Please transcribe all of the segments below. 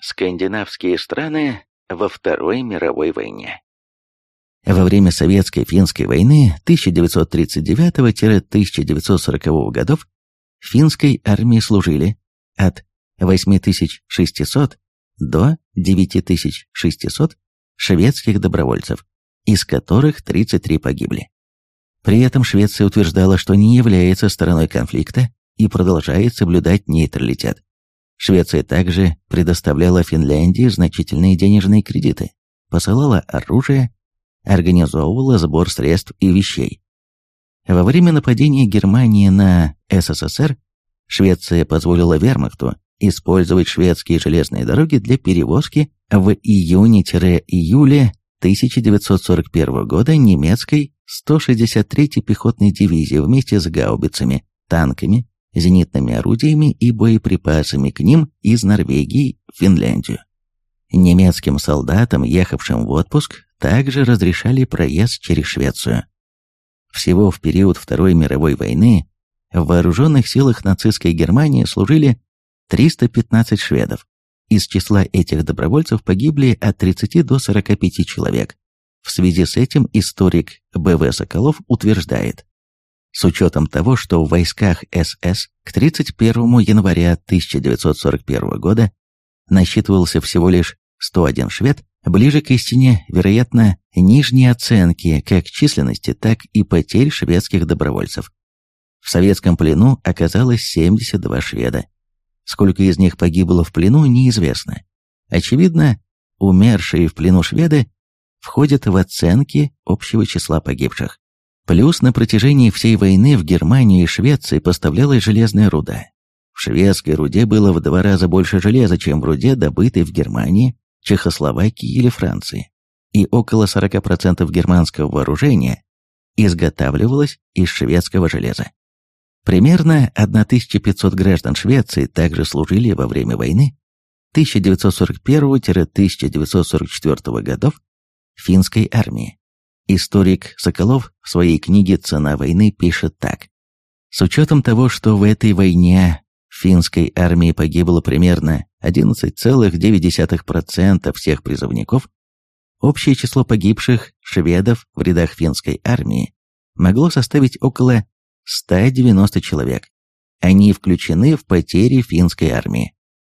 Скандинавские страны во Второй мировой войне. Во время Советско-финской войны 1939-1940 годов финской армии служили от 8600 до 9600 шведских добровольцев, из которых 33 погибли. При этом Швеция утверждала, что не является стороной конфликта и продолжает соблюдать нейтралитет. Швеция также предоставляла Финляндии значительные денежные кредиты, посылала оружие, организовывала сбор средств и вещей. Во время нападения Германии на СССР Швеция позволила вермахту использовать шведские железные дороги для перевозки в июне-июле 1941 года немецкой 163-й пехотной дивизии вместе с гаубицами, танками, зенитными орудиями и боеприпасами к ним из Норвегии в Финляндию. Немецким солдатам, ехавшим в отпуск, также разрешали проезд через Швецию. Всего в период Второй мировой войны в вооруженных силах нацистской Германии служили 315 шведов. Из числа этих добровольцев погибли от 30 до 45 человек. В связи с этим историк Б.В. Соколов утверждает, с учетом того, что в войсках СС к 31 января 1941 года насчитывался всего лишь 101 швед, ближе к истине, вероятно, нижние оценки как численности, так и потерь шведских добровольцев. В советском плену оказалось 72 шведа. Сколько из них погибло в плену, неизвестно. Очевидно, умершие в плену шведы входят в оценки общего числа погибших. Плюс на протяжении всей войны в Германию и Швеции поставлялась железная руда. В шведской руде было в два раза больше железа, чем в руде, добытой в Германии, Чехословакии или Франции. И около 40% германского вооружения изготавливалось из шведского железа. Примерно 1500 граждан Швеции также служили во время войны 1941-1944 годов финской армии. Историк Соколов в своей книге «Цена войны» пишет так. С учетом того, что в этой войне финской армии погибло примерно 11,9% всех призывников, общее число погибших шведов в рядах финской армии могло составить около 190 человек. Они включены в потери финской армии.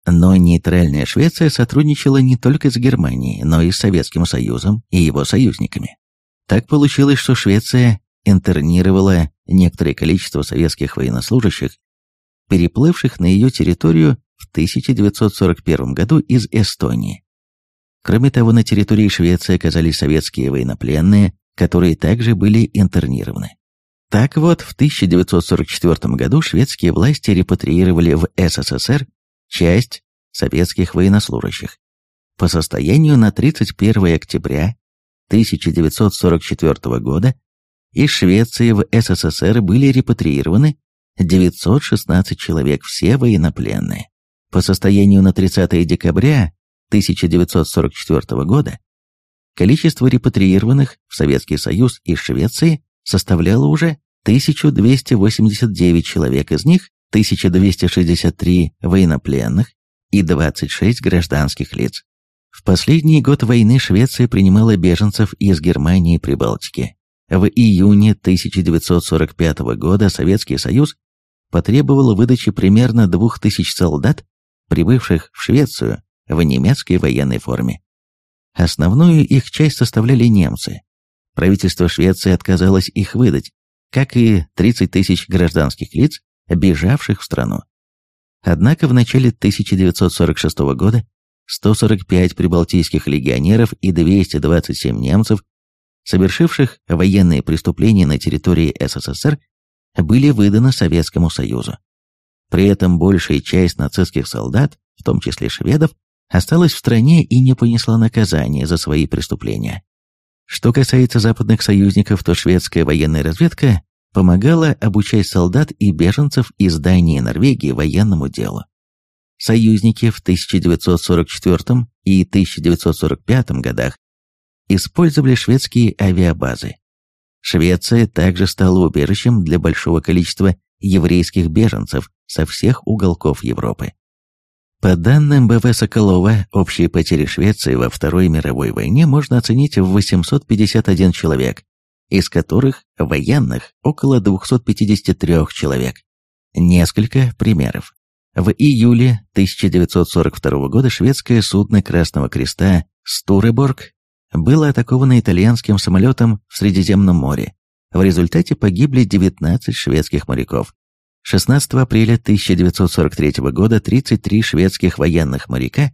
Но нейтральная Швеция сотрудничала не только с Германией, но и с Советским Союзом и его союзниками. Так получилось, что Швеция интернировала некоторое количество советских военнослужащих, переплывших на ее территорию в 1941 году из Эстонии. Кроме того, на территории Швеции оказались советские военнопленные, которые также были интернированы. Так вот, в 1944 году шведские власти репатриировали в СССР часть советских военнослужащих. По состоянию на 31 октября 1944 года из Швеции в СССР были репатриированы 916 человек, все военнопленные. По состоянию на 30 декабря 1944 года количество репатриированных в Советский Союз из Швеции составляло уже 1289 человек, из них 1263 военнопленных и 26 гражданских лиц. В последний год войны Швеция принимала беженцев из Германии и Прибалтики. В июне 1945 года Советский Союз потребовал выдачи примерно 2000 солдат, прибывших в Швецию в немецкой военной форме. Основную их часть составляли немцы. Правительство Швеции отказалось их выдать, как и 30 тысяч гражданских лиц, бежавших в страну. Однако в начале 1946 года 145 прибалтийских легионеров и 227 немцев, совершивших военные преступления на территории СССР, были выданы Советскому Союзу. При этом большая часть нацистских солдат, в том числе шведов, осталась в стране и не понесла наказания за свои преступления. Что касается западных союзников, то шведская военная разведка помогала обучать солдат и беженцев из Дании и Норвегии военному делу союзники в 1944 и 1945 годах использовали шведские авиабазы. Швеция также стала убежищем для большого количества еврейских беженцев со всех уголков Европы. По данным БВ Соколова, общие потери Швеции во Второй мировой войне можно оценить в 851 человек, из которых военных около 253 человек. Несколько примеров. В июле 1942 года шведское судно Красного Креста «Стуреборг» было атаковано итальянским самолетом в Средиземном море. В результате погибли 19 шведских моряков. 16 апреля 1943 года 33 шведских военных моряка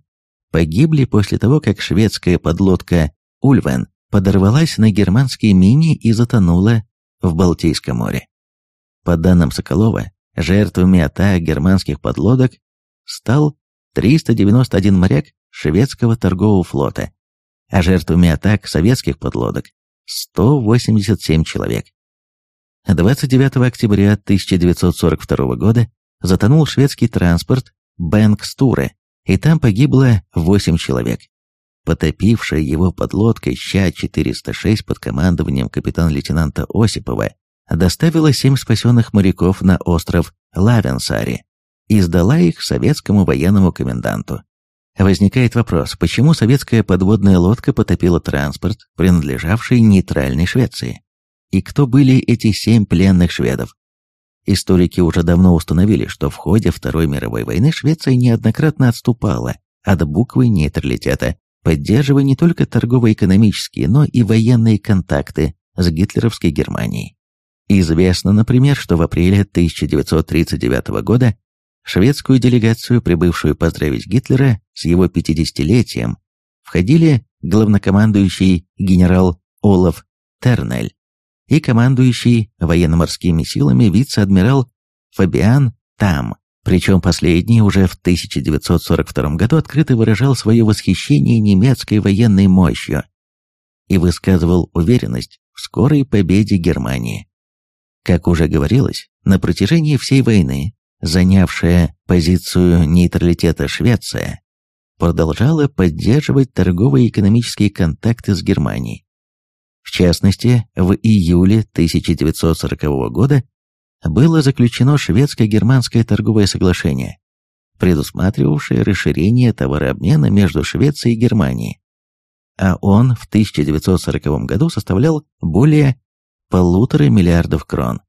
погибли после того, как шведская подлодка «Ульвен» подорвалась на германские мини и затонула в Балтийском море. По данным Соколова, жертвами атак германских подлодок стал 391 моряк шведского торгового флота, а жертвами атак советских подлодок 187 человек. 29 октября 1942 года затонул шведский транспорт Бэнкстуре, и там погибло 8 человек. Потопившая его подлодка Ща-406 под командованием капитан-лейтенанта Осипова доставила семь спасенных моряков на остров Лавенсари и сдала их советскому военному коменданту. Возникает вопрос, почему советская подводная лодка потопила транспорт, принадлежавший нейтральной Швеции? И кто были эти семь пленных шведов? Историки уже давно установили, что в ходе Второй мировой войны Швеция неоднократно отступала от буквы нейтралитета, поддерживая не только торгово-экономические, но и военные контакты с гитлеровской Германией. Известно, например, что в апреле 1939 года шведскую делегацию, прибывшую поздравить Гитлера с его 50-летием, входили главнокомандующий генерал Олаф Тернель, и командующий военно-морскими силами вице-адмирал Фабиан Там, причем последний уже в 1942 году открыто выражал свое восхищение немецкой военной мощью и высказывал уверенность в скорой победе Германии. Как уже говорилось, на протяжении всей войны, занявшая позицию нейтралитета Швеция, продолжала поддерживать торговые и экономические контакты с Германией, в частности, в июле 1940 года было заключено шведско-германское торговое соглашение, предусматривавшее расширение товарообмена между Швецией и Германией, а он в 1940 году составлял более полутора миллиардов крон.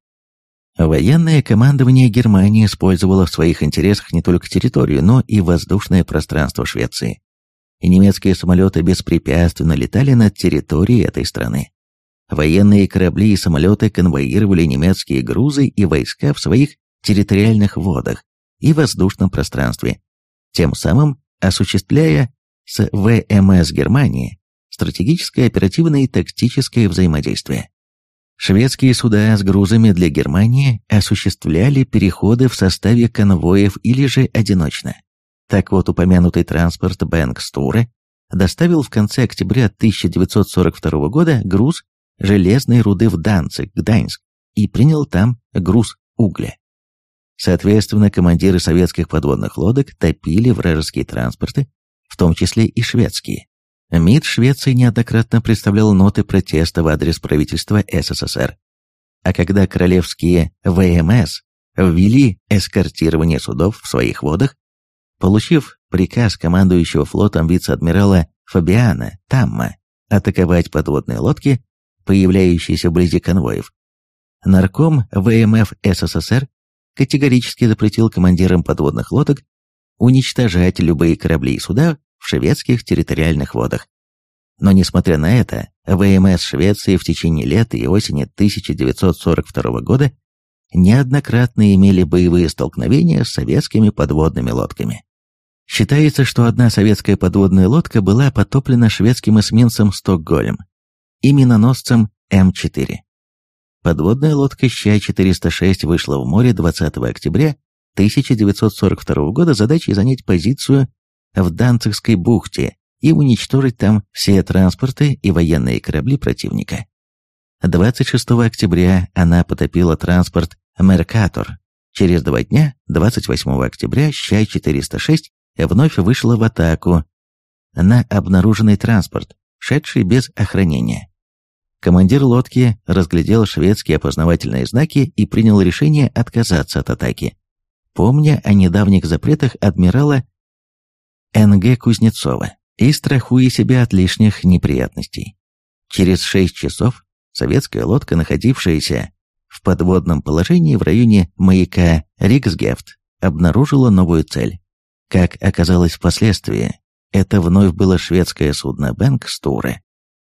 Военное командование Германии использовало в своих интересах не только территорию, но и воздушное пространство Швеции и немецкие самолеты беспрепятственно летали над территорией этой страны. Военные корабли и самолеты конвоировали немецкие грузы и войска в своих территориальных водах и воздушном пространстве, тем самым осуществляя с ВМС Германии стратегическое, оперативное и тактическое взаимодействие. Шведские суда с грузами для Германии осуществляли переходы в составе конвоев или же одиночно. Так вот, упомянутый транспорт Бэнкстуре доставил в конце октября 1942 года груз железной руды в Данциг, Гданьск, и принял там груз угля. Соответственно, командиры советских подводных лодок топили вражеские транспорты, в том числе и шведские. МИД Швеции неоднократно представлял ноты протеста в адрес правительства СССР. А когда королевские ВМС ввели эскортирование судов в своих водах, Получив приказ командующего флотом вице-адмирала Фабиана Тамма атаковать подводные лодки, появляющиеся вблизи конвоев, нарком ВМФ СССР категорически запретил командирам подводных лодок уничтожать любые корабли и суда в шведских территориальных водах. Но несмотря на это, ВМС Швеции в течение лета и осени 1942 года неоднократно имели боевые столкновения с советскими подводными лодками. Считается, что одна советская подводная лодка была потоплена шведским эсминцем «Стокгольм» и миноносцем М4. Подводная лодка Ща-406 вышла в море 20 октября 1942 года задачей занять позицию в Данцигской бухте и уничтожить там все транспорты и военные корабли противника. 26 октября она потопила транспорт «Меркатор». Через два дня, 28 октября, Ща-406 вновь вышла в атаку на обнаруженный транспорт, шедший без охранения. Командир лодки разглядел шведские опознавательные знаки и принял решение отказаться от атаки, помня о недавних запретах адмирала Н.Г. Кузнецова и страхуя себя от лишних неприятностей. Через шесть часов советская лодка, находившаяся в подводном положении в районе маяка Риксгефт, обнаружила новую цель. Как оказалось впоследствии, это вновь было шведское судно Бэнк Стуре.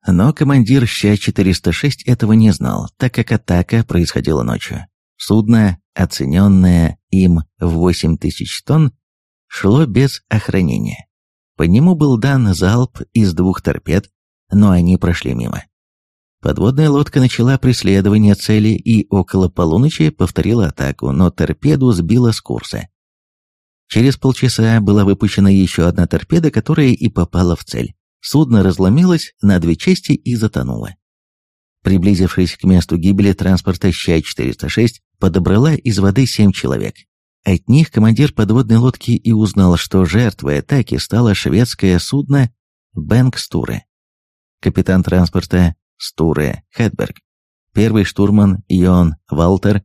Но командир Ща-406 этого не знал, так как атака происходила ночью. Судно, оцененное им в 8 тысяч тонн, шло без охранения. По нему был дан залп из двух торпед, но они прошли мимо. Подводная лодка начала преследование цели и около полуночи повторила атаку, но торпеду сбила с курса. Через полчаса была выпущена еще одна торпеда, которая и попала в цель. Судно разломилось на две части и затонуло. Приблизившись к месту гибели транспорта Щай-406, подобрала из воды семь человек. От них командир подводной лодки и узнал, что жертвой атаки стало шведское судно Бэнкстуре. Капитан транспорта Стуре Хедберг, первый штурман Йон Валтер,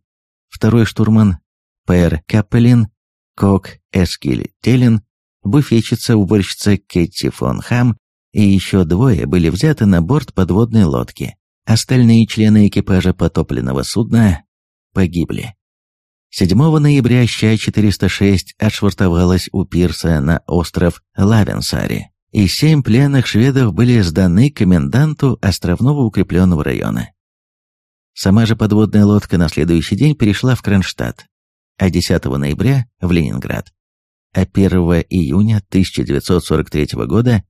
второй штурман Пер Каппелин, кок Эскиль Телин, буфетчица-уборщица Кетти фон Хам и еще двое были взяты на борт подводной лодки. Остальные члены экипажа потопленного судна погибли. 7 ноября Ща-406 отшвартовалась у пирса на остров Лавенсари, и семь пленных шведов были сданы коменданту островного укрепленного района. Сама же подводная лодка на следующий день перешла в Кронштадт, а 10 ноября – в Ленинград. А 1 июня 1943 года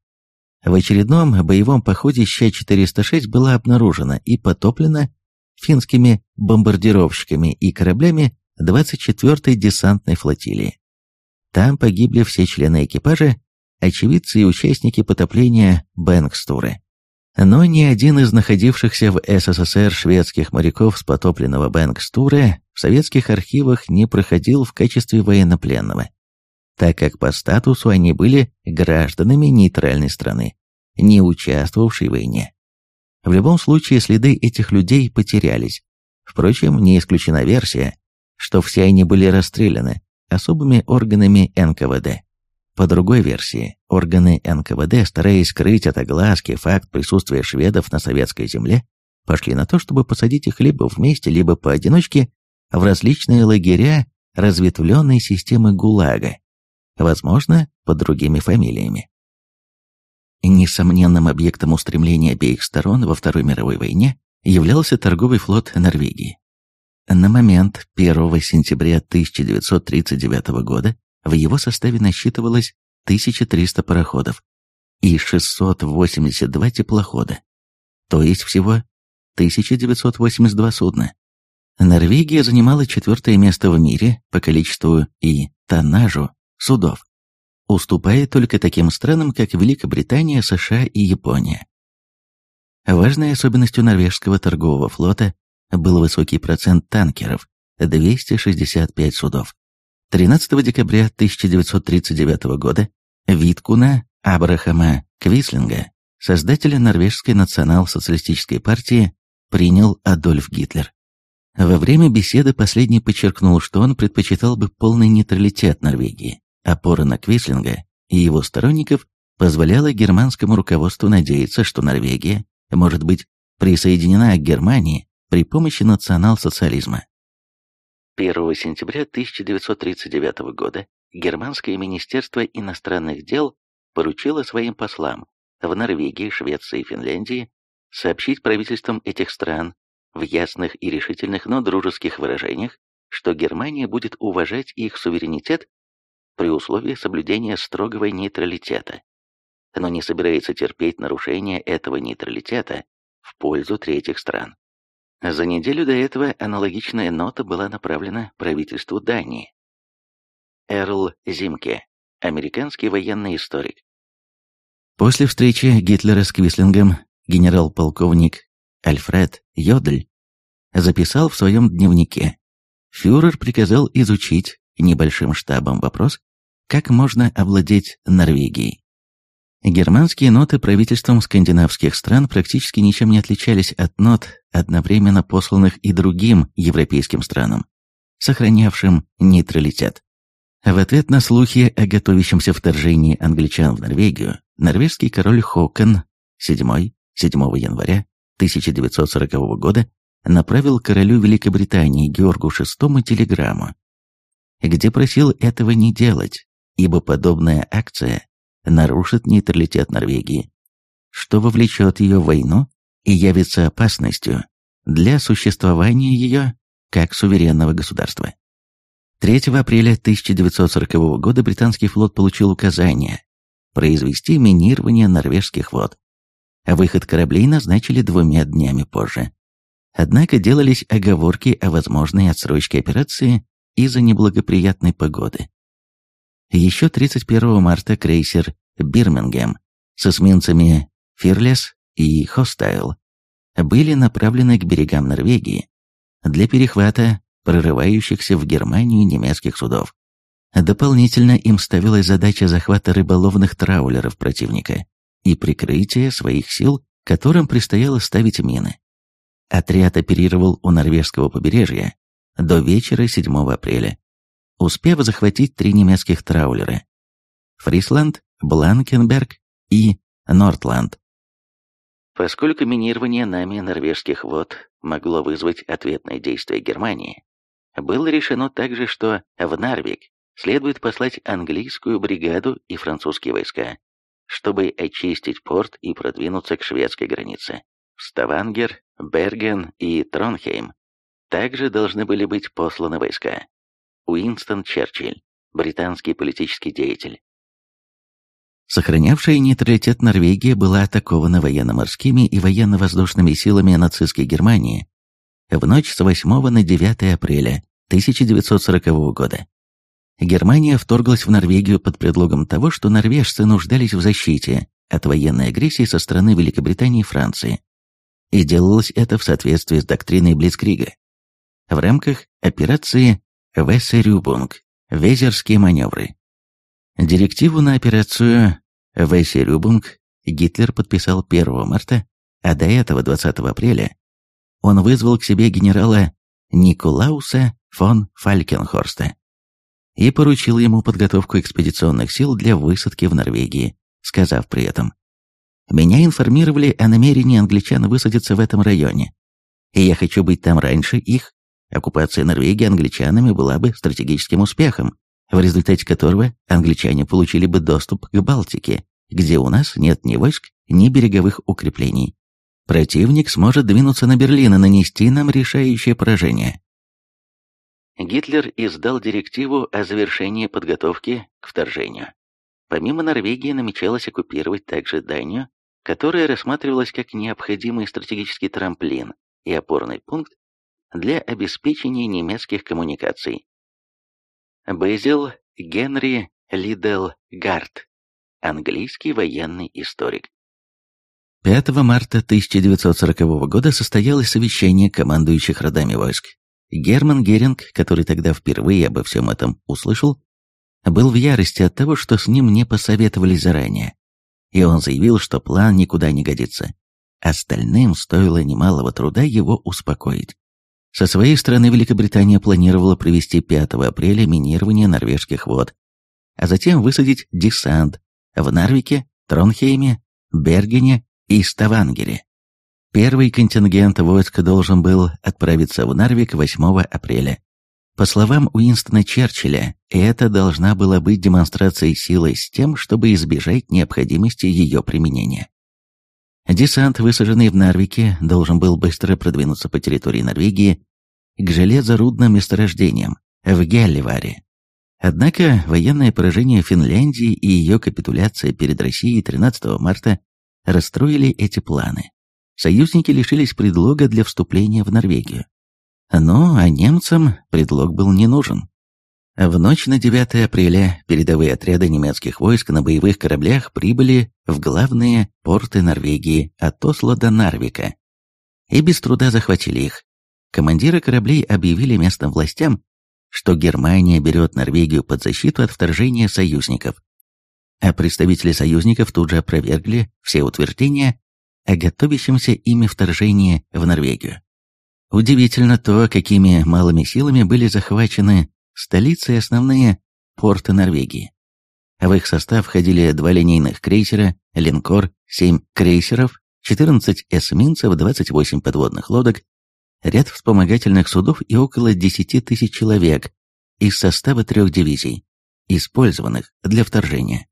в очередном боевом походе Ща-406 была обнаружена и потоплена финскими бомбардировщиками и кораблями 24-й десантной флотилии. Там погибли все члены экипажа, очевидцы и участники потопления Бэнкстуры. Но ни один из находившихся в СССР шведских моряков с потопленного Бэнкстуры в советских архивах не проходил в качестве военнопленного, так как по статусу они были гражданами нейтральной страны, не участвовавшей в войне. В любом случае следы этих людей потерялись. Впрочем, не исключена версия, что все они были расстреляны особыми органами НКВД. По другой версии, органы НКВД, стараясь скрыть от огласки факт присутствия шведов на советской земле, пошли на то, чтобы посадить их либо вместе, либо поодиночке в различные лагеря разветвленной системы ГУЛАГа, возможно, под другими фамилиями. Несомненным объектом устремления обеих сторон во Второй мировой войне являлся торговый флот Норвегии. На момент 1 сентября 1939 года в его составе насчитывалось 1300 пароходов и 682 теплохода, то есть всего 1982 судна. Норвегия занимала четвертое место в мире по количеству и тоннажу судов уступая только таким странам, как Великобритания, США и Япония. Важной особенностью норвежского торгового флота был высокий процент танкеров – 265 судов. 13 декабря 1939 года Виткуна Абрахама Квислинга, создателя норвежской национал-социалистической партии, принял Адольф Гитлер. Во время беседы последний подчеркнул, что он предпочитал бы полный нейтралитет Норвегии, Опора на Квислинга и его сторонников позволяла германскому руководству надеяться, что Норвегия может быть присоединена к Германии при помощи национал-социализма. 1 сентября 1939 года Германское министерство иностранных дел поручило своим послам в Норвегии, Швеции и Финляндии сообщить правительствам этих стран в ясных и решительных, но дружеских выражениях, что Германия будет уважать их суверенитет при условии соблюдения строгого нейтралитета, но не собирается терпеть нарушение этого нейтралитета в пользу третьих стран. За неделю до этого аналогичная нота была направлена правительству Дании. Эрл Зимке, американский военный историк. После встречи Гитлера с Квислингом генерал-полковник Альфред Йодль записал в своем дневнике. Фюрер приказал изучить небольшим штабом вопрос, как можно овладеть Норвегией. Германские ноты правительством скандинавских стран практически ничем не отличались от нот, одновременно посланных и другим европейским странам, сохранявшим нейтралитет. В ответ на слухи о готовящемся вторжении англичан в Норвегию, норвежский король Хокон VII 7 января 1940 года направил королю Великобритании Георгу VI телеграмму, где просил этого не делать, ибо подобная акция нарушит нейтралитет Норвегии, что вовлечет ее в войну и явится опасностью для существования ее как суверенного государства. 3 апреля 1940 года британский флот получил указание произвести минирование норвежских вод. Выход кораблей назначили двумя днями позже. Однако делались оговорки о возможной отсрочке операции из-за неблагоприятной погоды. Еще 31 марта крейсер «Бирмингем» с эсминцами «Фирлес» и «Хостайл» были направлены к берегам Норвегии для перехвата прорывающихся в Германию немецких судов. Дополнительно им ставилась задача захвата рыболовных траулеров противника и прикрытия своих сил, которым предстояло ставить мины. Отряд оперировал у норвежского побережья до вечера 7 апреля, успев захватить три немецких траулера – Фрисланд, Бланкенберг и Нортланд. Поскольку минирование нами норвежских вод могло вызвать ответное действие Германии, было решено также, что в Нарвик следует послать английскую бригаду и французские войска, чтобы очистить порт и продвинуться к шведской границе. Ставангер, Берген и Тронхейм также должны были быть посланы войска. Уинстон Черчилль, британский политический деятель. Сохранявшая нейтралитет Норвегия была атакована военно-морскими и военно-воздушными силами нацистской Германии в ночь с 8 на 9 апреля 1940 года. Германия вторглась в Норвегию под предлогом того, что норвежцы нуждались в защите от военной агрессии со стороны Великобритании и Франции. И делалось это в соответствии с доктриной Блицкрига. В рамках операции Вессерюбунг Везерские маневры. Директиву на операцию Вессерюбунг Гитлер подписал 1 марта, а до этого 20 апреля он вызвал к себе генерала Николауса фон Фалькенхорста и поручил ему подготовку экспедиционных сил для высадки в Норвегии, сказав при этом «Меня информировали о намерении англичан высадиться в этом районе, и я хочу быть там раньше их. Оккупация Норвегии англичанами была бы стратегическим успехом, в результате которого англичане получили бы доступ к Балтике, где у нас нет ни войск, ни береговых укреплений. Противник сможет двинуться на Берлин и нанести нам решающее поражение. Гитлер издал директиву о завершении подготовки к вторжению. Помимо Норвегии намечалось оккупировать также Данию, которая рассматривалась как необходимый стратегический трамплин и опорный пункт для обеспечения немецких коммуникаций. Безил Генри Лидел Гарт, английский военный историк. 5 марта 1940 года состоялось совещание командующих родами войск. Герман Геринг, который тогда впервые обо всем этом услышал, был в ярости от того, что с ним не посоветовались заранее. И он заявил, что план никуда не годится. Остальным стоило немалого труда его успокоить. Со своей стороны Великобритания планировала провести 5 апреля минирование норвежских вод, а затем высадить десант в Нарвике, Тронхейме, Бергене и Ставангере. Первый контингент войск должен был отправиться в Нарвик 8 апреля. По словам Уинстона Черчилля, это должна была быть демонстрацией силы с тем, чтобы избежать необходимости ее применения. Десант, высаженный в Нарвике, должен был быстро продвинуться по территории Норвегии к железорудным месторождениям в Гелливаре. Однако военное поражение Финляндии и ее капитуляция перед Россией 13 марта расстроили эти планы. Союзники лишились предлога для вступления в Норвегию. Но а немцам предлог был не нужен. В ночь на 9 апреля передовые отряды немецких войск на боевых кораблях прибыли в главные порты Норвегии от Осло до Нарвика и без труда захватили их. Командиры кораблей объявили местным властям, что Германия берет Норвегию под защиту от вторжения союзников а представители союзников тут же опровергли все утверждения о готовящемся ими вторжении в Норвегию. Удивительно то, какими малыми силами были захвачены столицы и основные порты Норвегии. В их состав входили два линейных крейсера, линкор, семь крейсеров, 14 эсминцев, 28 подводных лодок, ряд вспомогательных судов и около 10 тысяч человек из состава трех дивизий, использованных для вторжения.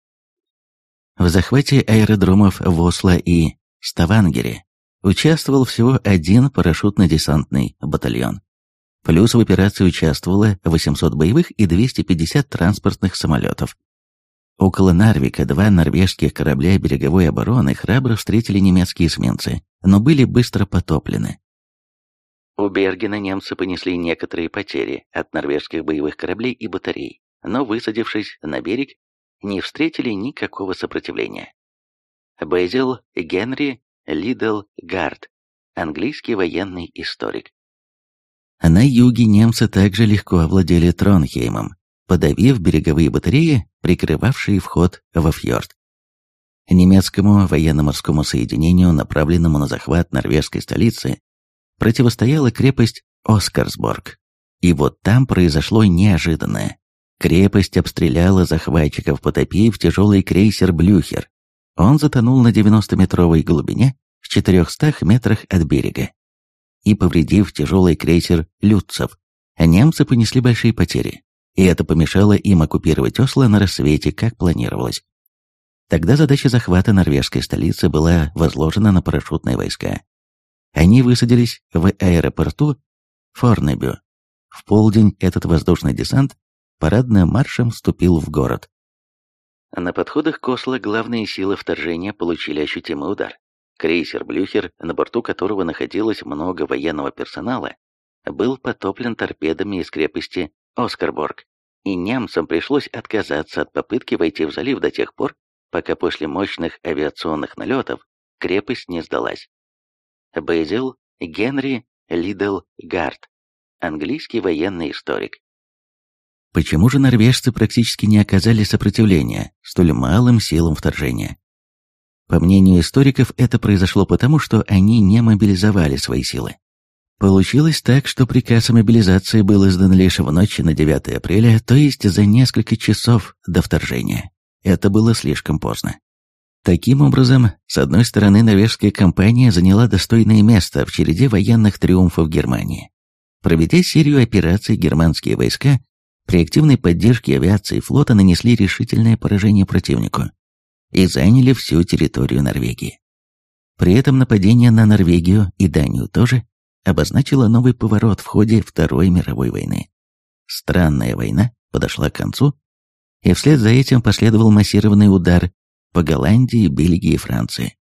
В захвате аэродромов в Осло и Ставангере участвовал всего один парашютно-десантный батальон. Плюс в операции участвовало 800 боевых и 250 транспортных самолетов. Около Нарвика два норвежских корабля береговой обороны храбро встретили немецкие эсминцы, но были быстро потоплены. У Бергена немцы понесли некоторые потери от норвежских боевых кораблей и батарей, но, высадившись на берег, не встретили никакого сопротивления. Безил Генри Лидл Гард, английский военный историк. На юге немцы также легко овладели Тронхеймом, подавив береговые батареи, прикрывавшие вход во фьорд. Немецкому военно-морскому соединению, направленному на захват норвежской столицы, противостояла крепость Оскарсборг. И вот там произошло неожиданное. Крепость обстреляла захватчиков, потопив тяжелый крейсер «Блюхер». Он затонул на 90-метровой глубине в 400 метрах от берега. И повредив тяжелый крейсер «Люцев», немцы понесли большие потери, и это помешало им оккупировать Осло на рассвете, как планировалось. Тогда задача захвата норвежской столицы была возложена на парашютные войска. Они высадились в аэропорту Форнебю. В полдень этот воздушный десант парадным маршем вступил в город. На подходах к Осло главные силы вторжения получили ощутимый удар. Крейсер «Блюхер», на борту которого находилось много военного персонала, был потоплен торпедами из крепости Оскарборг, и немцам пришлось отказаться от попытки войти в залив до тех пор, пока после мощных авиационных налетов крепость не сдалась. Безил Генри Лидл Гард, английский военный историк. Почему же норвежцы практически не оказали сопротивления столь малым силам вторжения? По мнению историков, это произошло потому, что они не мобилизовали свои силы. Получилось так, что приказ о мобилизации был издан лишь в ночь на 9 апреля, то есть за несколько часов до вторжения. Это было слишком поздно. Таким образом, с одной стороны, норвежская компания заняла достойное место в череде военных триумфов Германии. Проведя серию операций, германские войска при активной поддержке авиации и флота нанесли решительное поражение противнику и заняли всю территорию Норвегии. При этом нападение на Норвегию и Данию тоже обозначило новый поворот в ходе Второй мировой войны. Странная война подошла к концу, и вслед за этим последовал массированный удар по Голландии, Бельгии и Франции.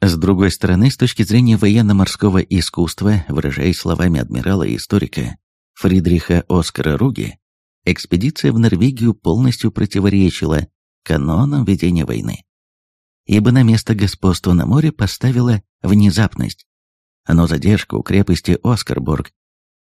С другой стороны, с точки зрения военно-морского искусства, выражаясь словами адмирала и историка Фридриха Оскара Руги, экспедиция в Норвегию полностью противоречила канонам ведения войны, ибо на место господства на море поставила внезапность. Но задержка у крепости Оскарбург,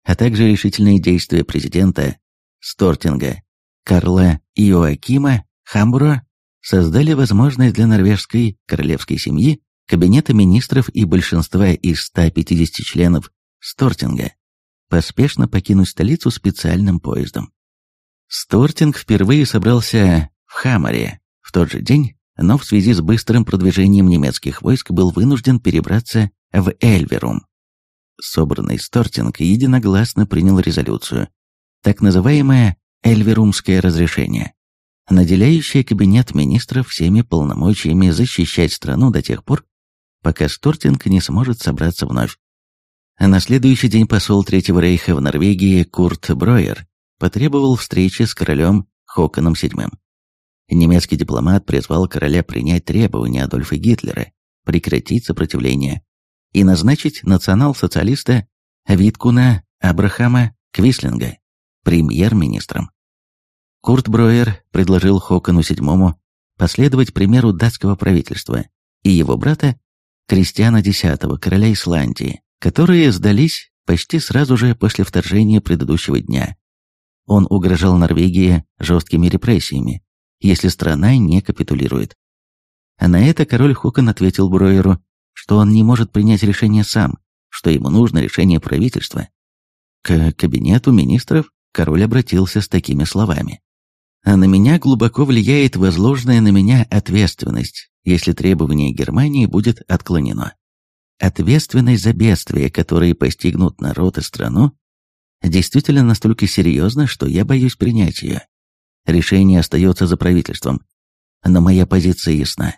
а также решительные действия президента Стортинга, Карла Иоакима Хамбура создали возможность для норвежской королевской семьи, кабинета министров и большинства из 150 членов Стортинга поспешно покинуть столицу специальным поездом. Стортинг впервые собрался в Хамаре в тот же день, но в связи с быстрым продвижением немецких войск был вынужден перебраться в Эльверум. Собранный Стортинг единогласно принял резолюцию, так называемое Эльверумское разрешение, наделяющее кабинет министров всеми полномочиями защищать страну до тех пор, пока Стортинг не сможет собраться вновь. На следующий день посол Третьего рейха в Норвегии Курт Бройер потребовал встречи с королем Хоконом VII. Немецкий дипломат призвал короля принять требования Адольфа Гитлера, прекратить сопротивление и назначить национал-социалиста Виткуна Абрахама Квислинга премьер-министром. Курт Броер предложил Хокону VII последовать примеру датского правительства и его брата Кристиана X, короля Исландии, которые сдались почти сразу же после вторжения предыдущего дня он угрожал Норвегии жесткими репрессиями, если страна не капитулирует. А на это король Хокон ответил Броеру, что он не может принять решение сам, что ему нужно решение правительства. К кабинету министров король обратился с такими словами. А на меня глубоко влияет возложенная на меня ответственность, если требование Германии будет отклонено. Ответственность за бедствия, которые постигнут народ и страну, действительно настолько серьезна, что я боюсь принять ее. Решение остается за правительством. Но моя позиция ясна.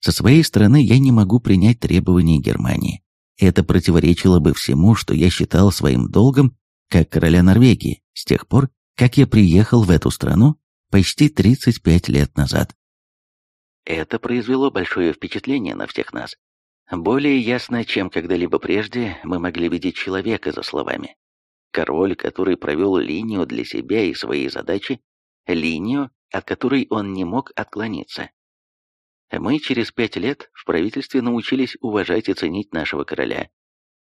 Со своей стороны я не могу принять требования Германии. Это противоречило бы всему, что я считал своим долгом как короля Норвегии с тех пор, как я приехал в эту страну почти 35 лет назад. Это произвело большое впечатление на всех нас. Более ясно, чем когда-либо прежде, мы могли видеть человека за словами. Король, который провел линию для себя и своей задачи, линию, от которой он не мог отклониться. Мы через пять лет в правительстве научились уважать и ценить нашего короля.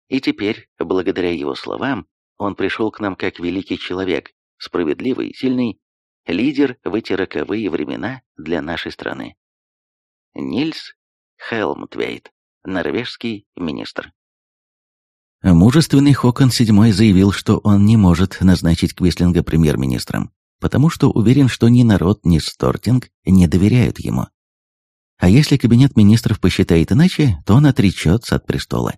И теперь, благодаря его словам, он пришел к нам как великий человек, справедливый, сильный, лидер в эти роковые времена для нашей страны. Нильс Хелмтвейт, норвежский министр. Мужественный Хокон VII заявил, что он не может назначить Квислинга премьер-министром, потому что уверен, что ни народ, ни Стортинг не доверяют ему. А если кабинет министров посчитает иначе, то он отречется от престола.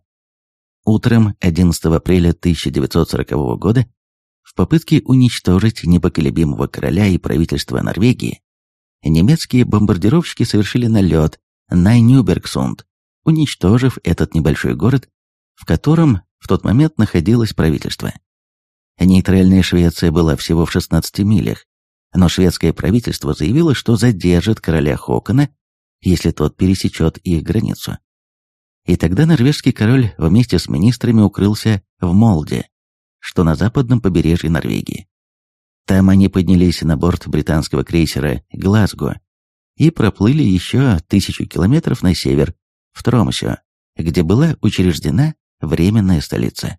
Утром 11 апреля 1940 года в попытке уничтожить непоколебимого короля и правительство Норвегии немецкие бомбардировщики совершили налет на Нюбергсунд, уничтожив этот небольшой город, в котором в тот момент находилось правительство. Нейтральная Швеция была всего в 16 милях, но шведское правительство заявило, что задержит короля Хокона если тот пересечет их границу. И тогда норвежский король вместе с министрами укрылся в Молде, что на западном побережье Норвегии. Там они поднялись на борт британского крейсера «Глазго» и проплыли еще тысячу километров на север, в Тромсё, где была учреждена временная столица.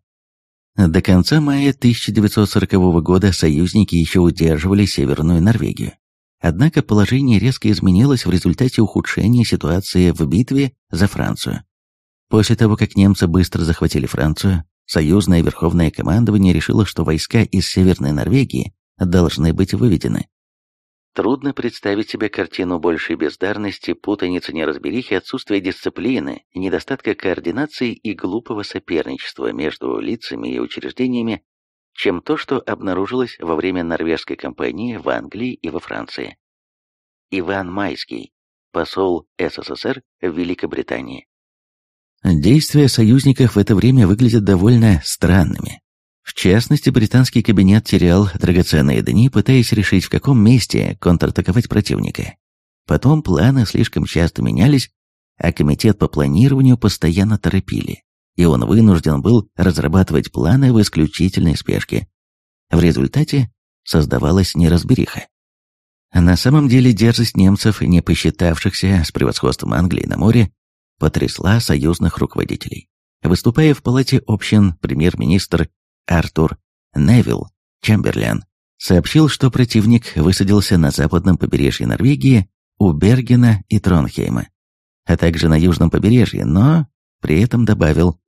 До конца мая 1940 года союзники еще удерживали Северную Норвегию. Однако положение резко изменилось в результате ухудшения ситуации в битве за Францию. После того, как немцы быстро захватили Францию, союзное верховное командование решило, что войска из Северной Норвегии должны быть выведены. Трудно представить себе картину большей бездарности, путаницы, неразберихи, отсутствия дисциплины, недостатка координации и глупого соперничества между лицами и учреждениями, чем то, что обнаружилось во время норвежской кампании в Англии и во Франции. Иван Майский, посол СССР в Великобритании. Действия союзников в это время выглядят довольно странными. В частности, британский кабинет терял драгоценные дни, пытаясь решить, в каком месте контратаковать противника. Потом планы слишком часто менялись, а комитет по планированию постоянно торопили и он вынужден был разрабатывать планы в исключительной спешке. В результате создавалась неразбериха. На самом деле дерзость немцев, не посчитавшихся с превосходством Англии на море, потрясла союзных руководителей. Выступая в палате общин, премьер-министр Артур Невилл Чемберлен сообщил, что противник высадился на западном побережье Норвегии у Бергена и Тронхейма, а также на южном побережье, но при этом добавил,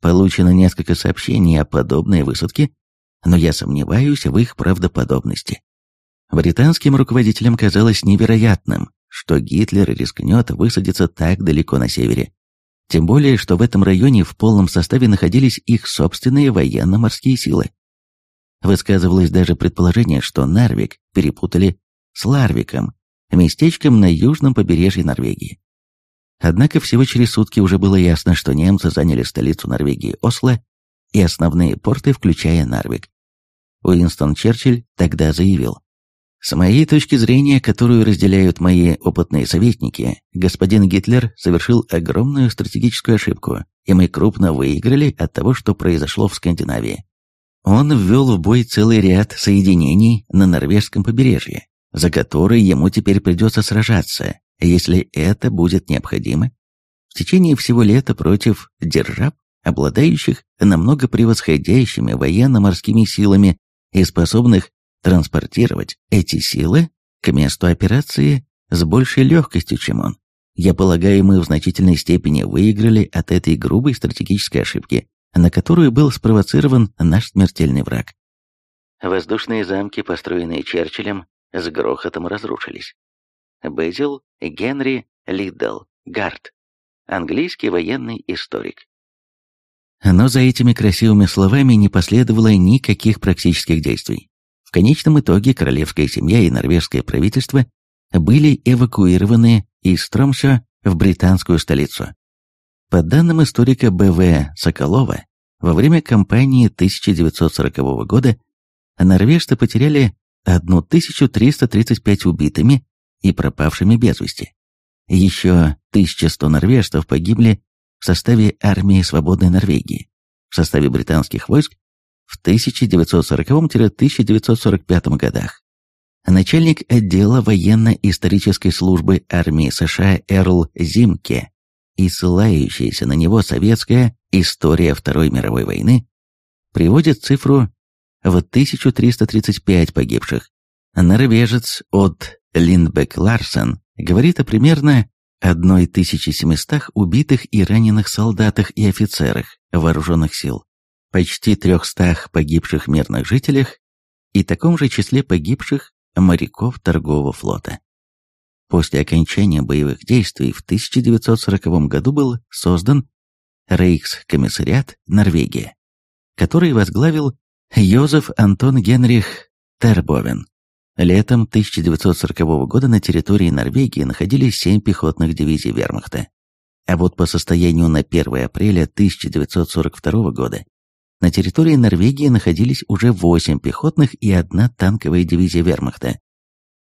Получено несколько сообщений о подобной высадке, но я сомневаюсь в их правдоподобности. Британским руководителям казалось невероятным, что Гитлер рискнет высадиться так далеко на севере. Тем более, что в этом районе в полном составе находились их собственные военно-морские силы. Высказывалось даже предположение, что Нарвик перепутали с Ларвиком, местечком на южном побережье Норвегии. Однако всего через сутки уже было ясно, что немцы заняли столицу Норвегии Осло и основные порты, включая Нарвик. Уинстон Черчилль тогда заявил, «С моей точки зрения, которую разделяют мои опытные советники, господин Гитлер совершил огромную стратегическую ошибку, и мы крупно выиграли от того, что произошло в Скандинавии. Он ввел в бой целый ряд соединений на норвежском побережье, за которые ему теперь придется сражаться, если это будет необходимо, в течение всего лета против держав, обладающих намного превосходящими военно-морскими силами и способных транспортировать эти силы к месту операции с большей легкостью, чем он. Я полагаю, мы в значительной степени выиграли от этой грубой стратегической ошибки, на которую был спровоцирован наш смертельный враг. Воздушные замки, построенные Черчиллем, с грохотом разрушились. Безил Генри Лиддл Гарт, английский военный историк. Но за этими красивыми словами не последовало никаких практических действий. В конечном итоге королевская семья и норвежское правительство были эвакуированы из Стромсё в британскую столицу. По данным историка Б.В. Соколова, во время кампании 1940 года норвежцы потеряли 1335 убитыми и пропавшими без вести. Еще 1100 норвежцев погибли в составе армии свободной Норвегии, в составе британских войск в 1940-1945 годах. Начальник отдела военно-исторической службы армии США Эрл Зимке и ссылающаяся на него советская история Второй мировой войны приводит цифру в 1335 погибших. Норвежец от Линдбек Ларсен говорит о примерно 1700 убитых и раненых солдатах и офицерах вооруженных сил, почти 300 погибших мирных жителях и таком же числе погибших моряков торгового флота. После окончания боевых действий в 1940 году был создан Рейхскомиссариат Норвегия, который возглавил Йозеф Антон Генрих Тербовен. Летом 1940 года на территории Норвегии находились семь пехотных дивизий вермахта. А вот по состоянию на 1 апреля 1942 года на территории Норвегии находились уже восемь пехотных и одна танковая дивизия вермахта,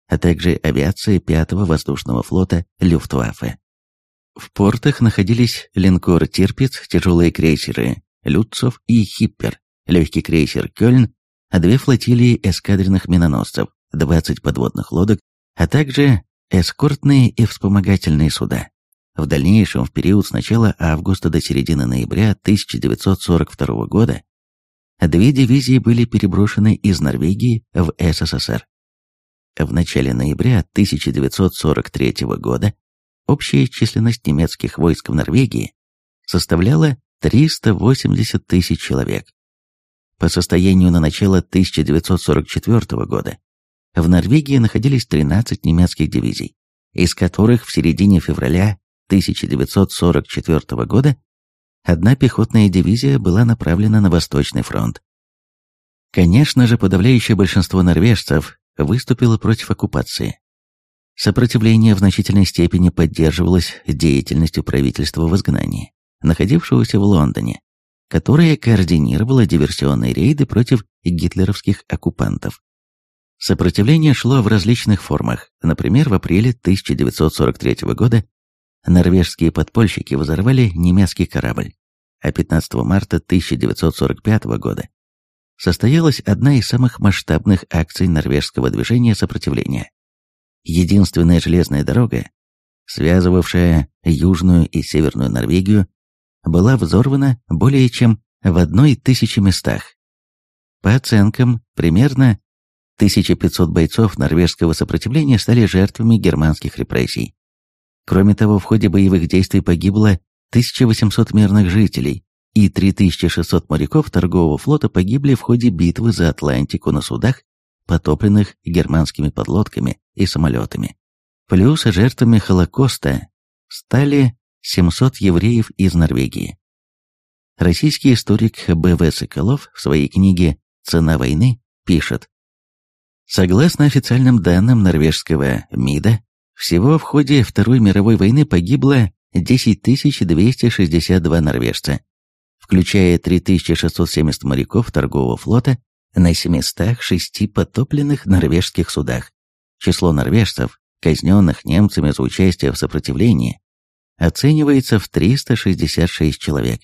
а также авиация 5-го воздушного флота Люфтваффе. В портах находились линкор «Тирпиц», тяжелые крейсеры «Люцов» и «Хиппер», легкий крейсер «Кёльн», а две флотилии эскадренных миноносцев, 20 подводных лодок, а также эскортные и вспомогательные суда. В дальнейшем, в период с начала августа до середины ноября 1942 года, две дивизии были переброшены из Норвегии в СССР. В начале ноября 1943 года общая численность немецких войск в Норвегии составляла 380 тысяч человек. По состоянию на начало 1944 года в Норвегии находились 13 немецких дивизий, из которых в середине февраля 1944 года одна пехотная дивизия была направлена на Восточный фронт. Конечно же, подавляющее большинство норвежцев выступило против оккупации. Сопротивление в значительной степени поддерживалось деятельностью правительства в изгнании, находившегося в Лондоне, которое координировало диверсионные рейды против гитлеровских оккупантов. Сопротивление шло в различных формах. Например, в апреле 1943 года норвежские подпольщики взорвали немецкий корабль, а 15 марта 1945 года состоялась одна из самых масштабных акций норвежского движения сопротивления. Единственная железная дорога, связывавшая Южную и Северную Норвегию, была взорвана более чем в одной тысячи местах. По оценкам, примерно 1500 бойцов норвежского сопротивления стали жертвами германских репрессий. Кроме того, в ходе боевых действий погибло 1800 мирных жителей, и 3600 моряков торгового флота погибли в ходе битвы за Атлантику на судах, потопленных германскими подлодками и самолетами. Плюс жертвами Холокоста стали 700 евреев из Норвегии. Российский историк Б.В. Соколов в своей книге «Цена войны» пишет, Согласно официальным данным норвежского МИДа, всего в ходе Второй мировой войны погибло 10 262 норвежца, включая 3670 моряков торгового флота на 706 потопленных норвежских судах. Число норвежцев, казненных немцами за участие в сопротивлении, оценивается в 366 человек.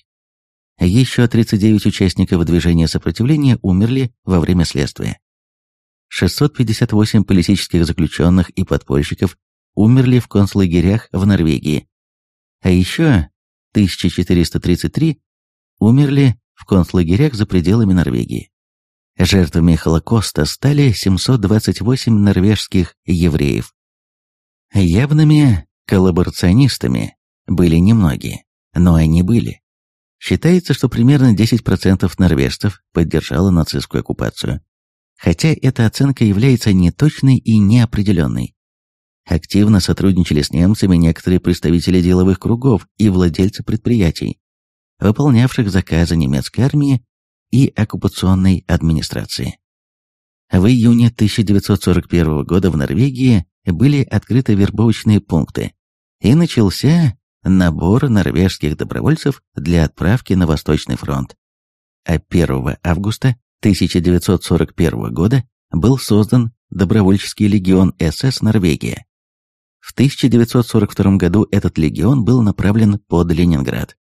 Еще 39 участников движения сопротивления умерли во время следствия. 658 политических заключенных и подпольщиков умерли в концлагерях в Норвегии, а еще 1433 умерли в концлагерях за пределами Норвегии. Жертвами Холокоста стали 728 норвежских евреев. Явными коллаборационистами были немногие, но они были. Считается, что примерно 10% норвежцев поддержало нацистскую оккупацию, хотя эта оценка является неточной и неопределенной. Активно сотрудничали с немцами некоторые представители деловых кругов и владельцы предприятий, выполнявших заказы немецкой армии и оккупационной администрации. В июне 1941 года в Норвегии были открыты вербовочные пункты, и начался набор норвежских добровольцев для отправки на Восточный фронт. А 1 августа 1941 года был создан добровольческий легион СС Норвегия. В 1942 году этот легион был направлен под Ленинград.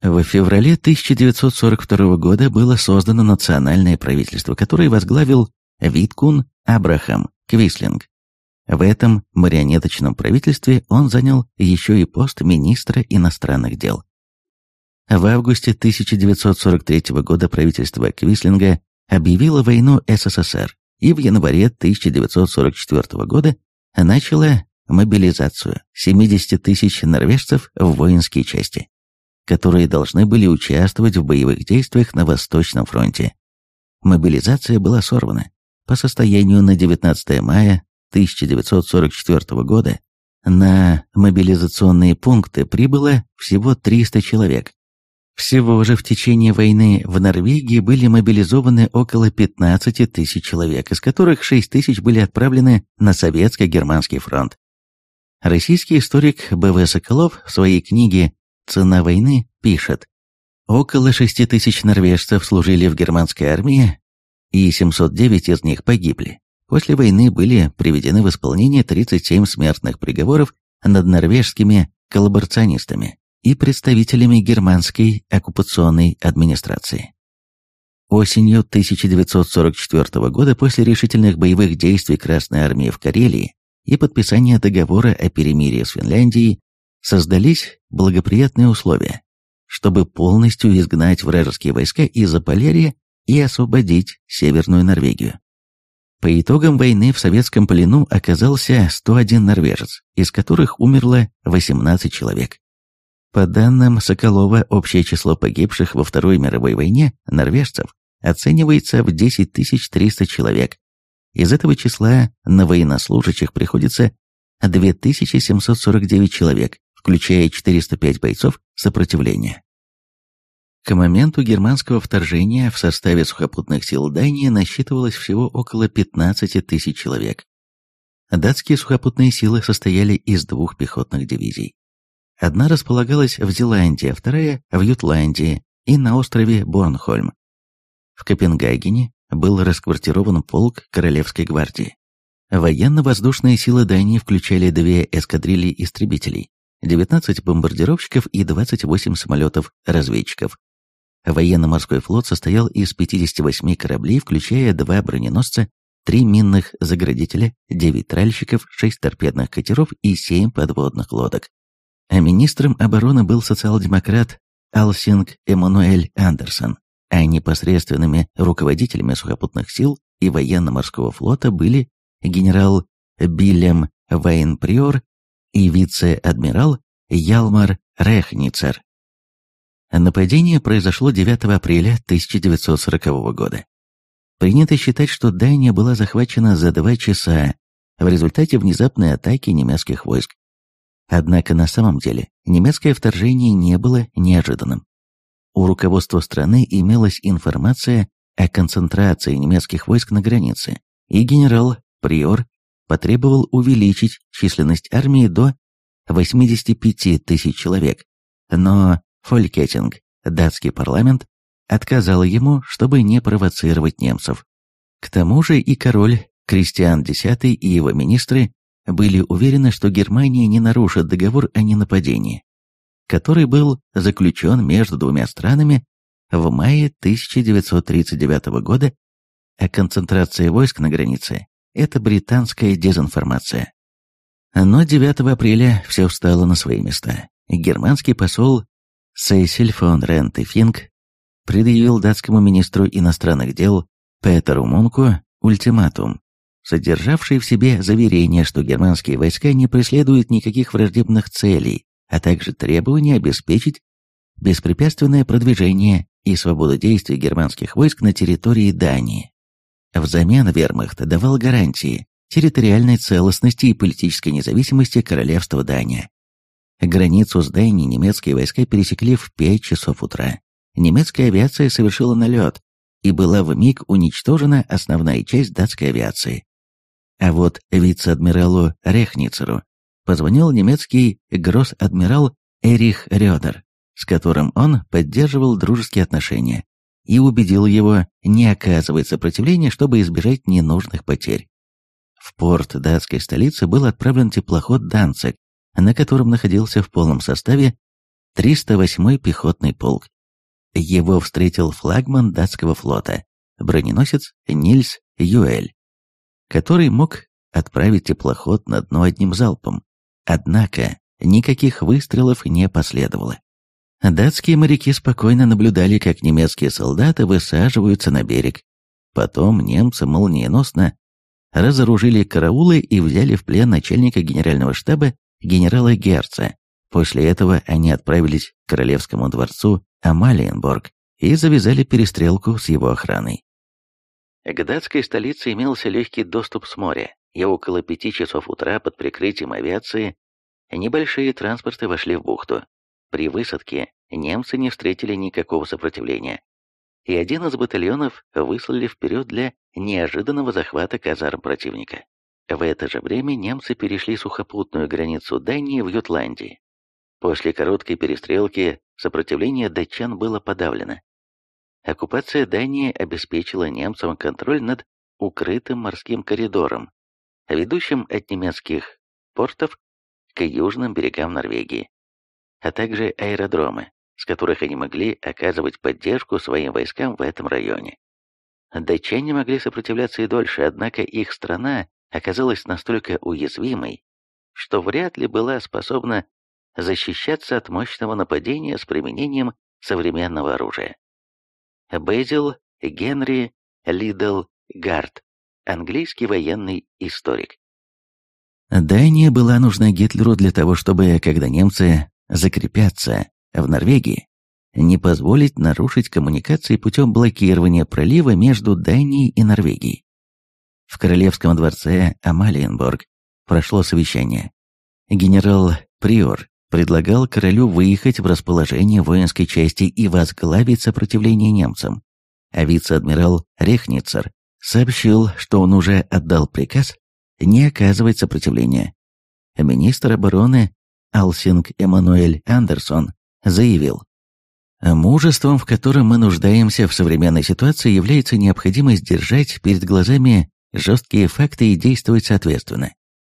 В феврале 1942 года было создано национальное правительство, которое возглавил Виткун Абрахам Квислинг. В этом марионеточном правительстве он занял еще и пост министра иностранных дел. В августе 1943 года правительство Квислинга объявило войну СССР и в январе 1944 года начало мобилизацию 70 тысяч норвежцев в воинские части которые должны были участвовать в боевых действиях на Восточном фронте. Мобилизация была сорвана. По состоянию на 19 мая 1944 года на мобилизационные пункты прибыло всего 300 человек. Всего же в течение войны в Норвегии были мобилизованы около 15 тысяч человек, из которых 6 тысяч были отправлены на Советско-Германский фронт. Российский историк Б.В. Соколов в своей книге «Цена войны» пишет, около 6 тысяч норвежцев служили в германской армии, и 709 из них погибли. После войны были приведены в исполнение 37 смертных приговоров над норвежскими коллаборационистами и представителями германской оккупационной администрации. Осенью 1944 года после решительных боевых действий Красной Армии в Карелии и подписания договора о перемирии с Финляндией создались благоприятные условия, чтобы полностью изгнать вражеские войска из Заполярья и освободить Северную Норвегию. По итогам войны в советском плену оказался 101 норвежец, из которых умерло 18 человек. По данным Соколова, общее число погибших во Второй мировой войне норвежцев оценивается в 10 300 человек. Из этого числа на военнослужащих приходится 2749 человек, включая 405 бойцов сопротивления. К моменту германского вторжения в составе сухопутных сил Дании насчитывалось всего около 15 тысяч человек. Датские сухопутные силы состояли из двух пехотных дивизий. Одна располагалась в Зеландии, а вторая – в Ютландии и на острове Борнхольм. В Копенгагене был расквартирован полк Королевской гвардии. Военно-воздушные силы Дании включали две эскадрильи истребителей, 19 бомбардировщиков и 28 самолетов-разведчиков. Военно-морской флот состоял из 58 кораблей, включая два броненосца, три минных заградителя, 9 тральщиков, 6 торпедных катеров и 7 подводных лодок. А министром обороны был социал-демократ Алсинг Эммануэль Андерсон, а непосредственными руководителями сухопутных сил и военно-морского флота были генерал Биллем Вейнприор и вице-адмирал Ялмар Рехницер. Нападение произошло 9 апреля 1940 года. Принято считать, что Дания была захвачена за два часа в результате внезапной атаки немецких войск. Однако на самом деле немецкое вторжение не было неожиданным. У руководства страны имелась информация о концентрации немецких войск на границе, и генерал Приор потребовал увеличить численность армии до 85 тысяч человек, но Фолькетинг, датский парламент, отказал ему, чтобы не провоцировать немцев. К тому же и король Кристиан X и его министры были уверены, что Германия не нарушит договор о ненападении, который был заключен между двумя странами в мае 1939 года, а концентрация войск на границе это британская дезинформация. Но 9 апреля все встало на свои места. Германский посол Сейсель фон Рент и Финк предъявил датскому министру иностранных дел Петеру Мунку ультиматум, содержавший в себе заверение, что германские войска не преследуют никаких враждебных целей, а также требование обеспечить беспрепятственное продвижение и свободу действий германских войск на территории Дании. Взамен вермахт давал гарантии территориальной целостности и политической независимости королевства Дания. Границу с Данией немецкие войска пересекли в 5 часов утра. Немецкая авиация совершила налет, и была в миг уничтожена основная часть датской авиации. А вот вице-адмиралу Рехницеру позвонил немецкий гросс-адмирал Эрих Рёдер, с которым он поддерживал дружеские отношения, и убедил его не оказывать сопротивления, чтобы избежать ненужных потерь. В порт датской столицы был отправлен теплоход «Данцик», на котором находился в полном составе 308-й пехотный полк. Его встретил флагман датского флота, броненосец Нильс Юэль, который мог отправить теплоход на дно одним залпом. Однако никаких выстрелов не последовало. Датские моряки спокойно наблюдали, как немецкие солдаты высаживаются на берег. Потом немцы молниеносно разоружили караулы и взяли в плен начальника генерального штаба генерала Герца. После этого они отправились к королевскому дворцу Амалиенборг и завязали перестрелку с его охраной. К датской столице имелся легкий доступ с моря, и около пяти часов утра под прикрытием авиации небольшие транспорты вошли в бухту. При высадке немцы не встретили никакого сопротивления, и один из батальонов выслали вперед для неожиданного захвата казарм противника. В это же время немцы перешли сухопутную границу Дании в Ютландии. После короткой перестрелки сопротивление датчан было подавлено. Оккупация Дании обеспечила немцам контроль над укрытым морским коридором, ведущим от немецких портов к южным берегам Норвегии, а также аэродромы, с которых они могли оказывать поддержку своим войскам в этом районе. Датчане могли сопротивляться и дольше, однако их страна оказалась настолько уязвимой, что вряд ли была способна защищаться от мощного нападения с применением современного оружия. Безил Генри Лидл Гард, английский военный историк. Дания была нужна Гитлеру для того, чтобы, когда немцы закрепятся в Норвегии, не позволить нарушить коммуникации путем блокирования пролива между Данией и Норвегией. В Королевском дворце Амалиенборг прошло совещание. Генерал Приор предлагал королю выехать в расположение воинской части и возглавить сопротивление немцам, а вице-адмирал Рехницер сообщил, что он уже отдал приказ не оказывать сопротивления. Министр обороны Алсинг Эммануэль Андерсон заявил, «Мужеством, в котором мы нуждаемся в современной ситуации, является необходимость держать перед глазами жесткие факты и действовать соответственно.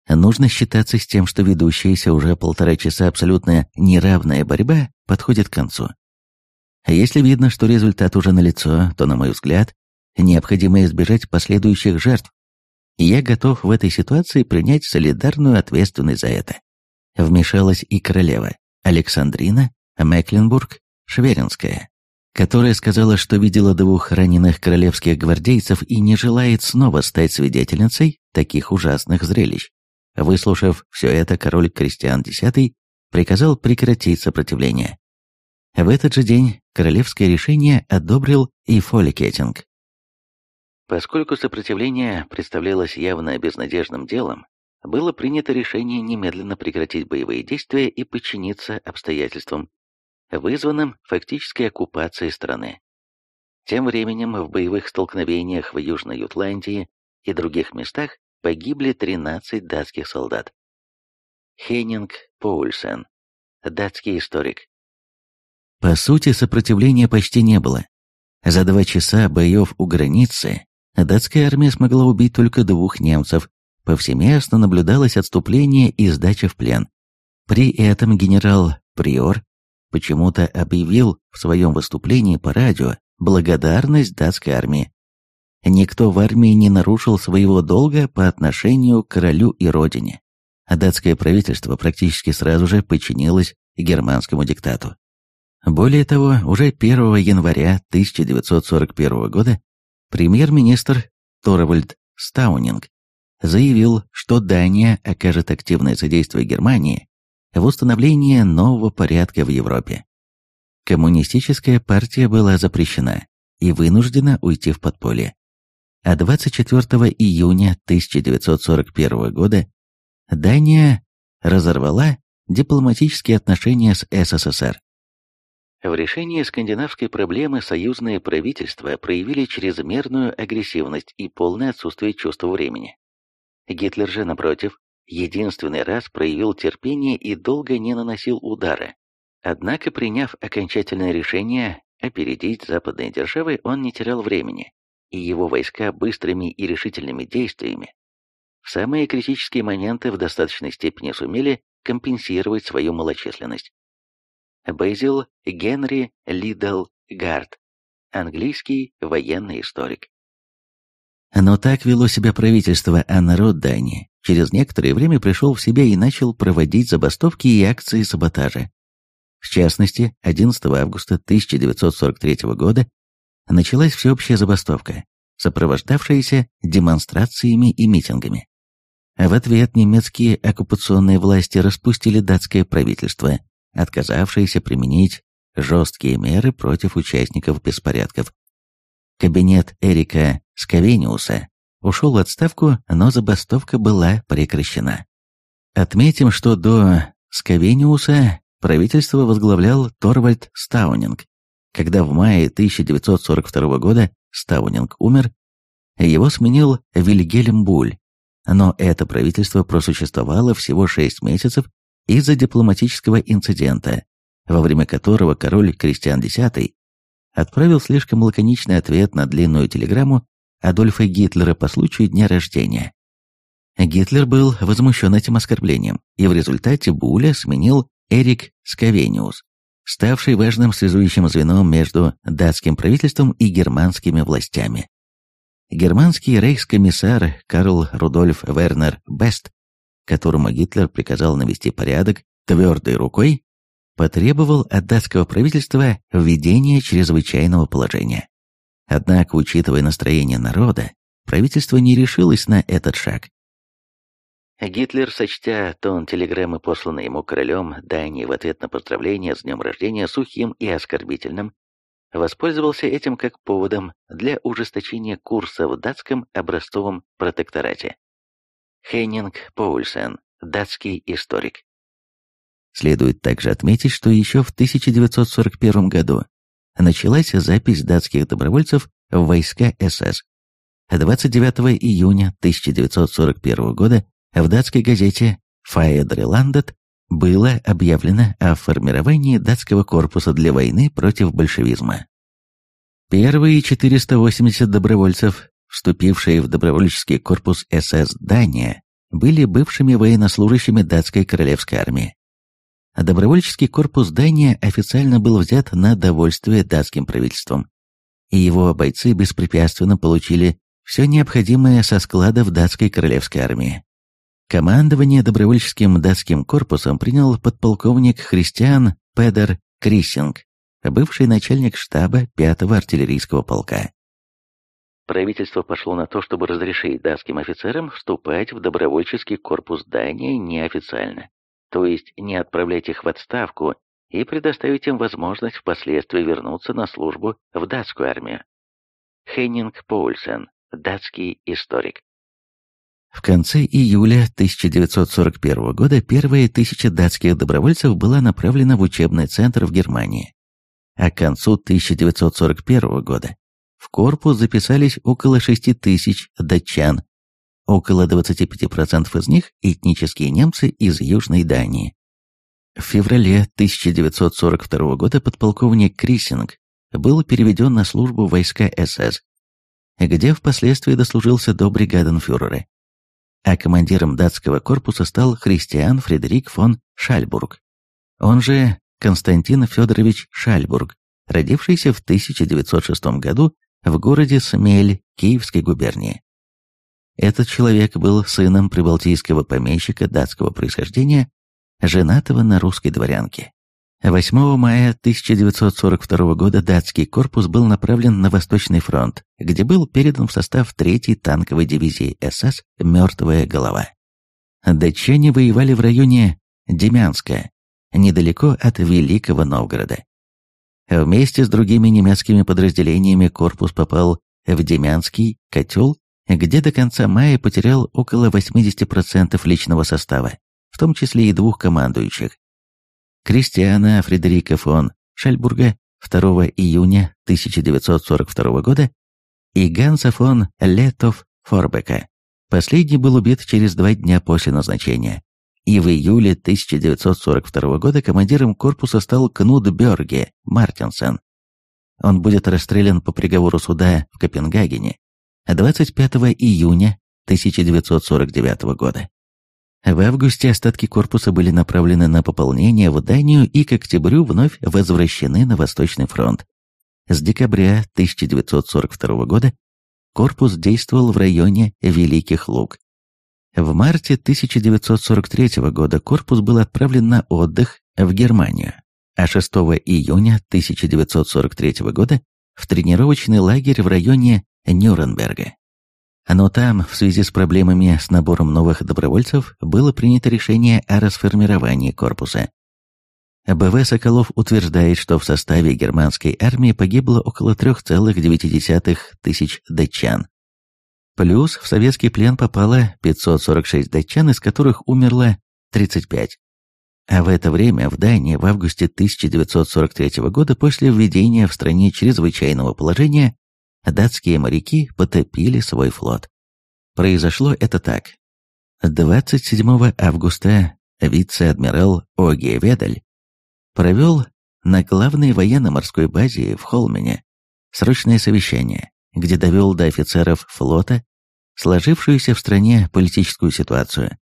Нужно считаться с тем, что ведущаяся уже полтора часа абсолютно неравная борьба подходит к концу. Если видно, что результат уже налицо, то, на мой взгляд, необходимо избежать последующих жертв. я готов в этой ситуации принять солидарную ответственность за это. Вмешалась и королева Александрина Мекленбург Шверинская, которая сказала, что видела двух раненых королевских гвардейцев и не желает снова стать свидетельницей таких ужасных зрелищ. Выслушав все это, король Кристиан X приказал прекратить сопротивление. В этот же день королевское решение одобрил и Фоликетинг. Поскольку сопротивление представлялось явно безнадежным делом, было принято решение немедленно прекратить боевые действия и подчиниться обстоятельствам, вызванным фактической оккупацией страны. Тем временем в боевых столкновениях в Южной Ютландии и других местах погибли 13 датских солдат. Хеннинг Поульсен, датский историк. По сути, сопротивления почти не было. За два часа боев у границы датская армия смогла убить только двух немцев. Повсеместно наблюдалось отступление и сдача в плен. При этом генерал Приор почему-то объявил в своем выступлении по радио благодарность датской армии. Никто в армии не нарушил своего долга по отношению к королю и родине. А датское правительство практически сразу же подчинилось германскому диктату. Более того, уже 1 января 1941 года премьер-министр Торвальд Стаунинг заявил, что Дания окажет активное содействие Германии в установлении нового порядка в Европе. Коммунистическая партия была запрещена и вынуждена уйти в подполье. а 24 июня 1941 года Дания разорвала дипломатические отношения с СССР. В решении скандинавской проблемы союзные правительства проявили чрезмерную агрессивность и полное отсутствие чувства времени. Гитлер же, напротив, единственный раз проявил терпение и долго не наносил удара. Однако, приняв окончательное решение опередить западные державы, он не терял времени, и его войска быстрыми и решительными действиями в самые критические моменты в достаточной степени сумели компенсировать свою малочисленность. Бейзил Генри Лидл Гард, английский военный историк. Но так вело себя правительство, а народ Дании через некоторое время пришел в себя и начал проводить забастовки и акции саботажа. В частности, 11 августа 1943 года началась всеобщая забастовка, сопровождавшаяся демонстрациями и митингами. В ответ немецкие оккупационные власти распустили датское правительство, отказавшееся применить жесткие меры против участников беспорядков. Кабинет Эрика Скавениуса ушел в отставку, но забастовка была прекращена. Отметим, что до Скавениуса правительство возглавлял Торвальд Стаунинг. Когда в мае 1942 года Стаунинг умер, его сменил Вильгельм Буль, но это правительство просуществовало всего шесть месяцев из-за дипломатического инцидента, во время которого король Кристиан X отправил слишком лаконичный ответ на длинную телеграмму Адольфа Гитлера по случаю дня рождения. Гитлер был возмущен этим оскорблением, и в результате Буля сменил Эрик Скавениус, ставший важным связующим звеном между датским правительством и германскими властями. Германский рейхскомиссар Карл Рудольф Вернер Бест, которому Гитлер приказал навести порядок твердой рукой, потребовал от датского правительства введения чрезвычайного положения. Однако, учитывая настроение народа, правительство не решилось на этот шаг. Гитлер, сочтя тон телеграммы, посланной ему королем Дании в ответ на поздравление с днем рождения сухим и оскорбительным, воспользовался этим как поводом для ужесточения курса в датском образцовом протекторате. Хеннинг Поульсен, датский историк. Следует также отметить, что еще в 1941 году началась запись датских добровольцев в войска СС. 29 июня 1941 года в датской газете «Фаедреландет» было объявлено о формировании датского корпуса для войны против большевизма. Первые 480 добровольцев, вступившие в добровольческий корпус СС Дания, были бывшими военнослужащими датской королевской армии. Добровольческий корпус Дания официально был взят на довольствие датским правительством, и его бойцы беспрепятственно получили все необходимое со складов датской королевской армии. Командование добровольческим датским корпусом принял подполковник Христиан Педер Криссинг, бывший начальник штаба 5-го артиллерийского полка. Правительство пошло на то, чтобы разрешить датским офицерам вступать в добровольческий корпус Дании неофициально, то есть не отправлять их в отставку и предоставить им возможность впоследствии вернуться на службу в датскую армию. Хеннинг Поульсен, датский историк. В конце июля 1941 года первая тысяча датских добровольцев была направлена в учебный центр в Германии, а к концу 1941 года в корпус записались около 6 тысяч датчан, около 25% из них – этнические немцы из Южной Дании. В феврале 1942 года подполковник Крисинг был переведен на службу войска СС, где впоследствии дослужился до бригаденфюрера а командиром датского корпуса стал Христиан Фредерик фон Шальбург, он же Константин Федорович Шальбург, родившийся в 1906 году в городе Смель Киевской губернии. Этот человек был сыном прибалтийского помещика датского происхождения, женатого на русской дворянке. 8 мая 1942 года датский корпус был направлен на Восточный фронт, где был передан в состав 3-й танковой дивизии СС «Мертвая голова». Датчане воевали в районе Демянска, недалеко от Великого Новгорода. Вместе с другими немецкими подразделениями корпус попал в Демянский котел, где до конца мая потерял около 80% личного состава, в том числе и двух командующих. Кристиана Фредерика фон Шальбурга 2 июня 1942 года и Ганса фон Летов Форбека. Последний был убит через два дня после назначения. И в июле 1942 года командиром корпуса стал Кнут Берге Мартинсен. Он будет расстрелян по приговору суда в Копенгагене 25 июня 1949 года. В августе остатки корпуса были направлены на пополнение в Данию и к октябрю вновь возвращены на Восточный фронт. С декабря 1942 года корпус действовал в районе Великих Луг. В марте 1943 года корпус был отправлен на отдых в Германию, а 6 июня 1943 года в тренировочный лагерь в районе Нюрнберга. Но там, в связи с проблемами с набором новых добровольцев, было принято решение о расформировании корпуса. БВ Соколов утверждает, что в составе германской армии погибло около 3,9 тысяч датчан. Плюс в советский плен попало 546 датчан, из которых умерло 35. А в это время в Дании в августе 1943 года после введения в стране чрезвычайного положения датские моряки потопили свой флот. Произошло это так. 27 августа вице-адмирал Оги Ведаль провел на главной военно-морской базе в Холмене срочное совещание, где довел до офицеров флота сложившуюся в стране политическую ситуацию.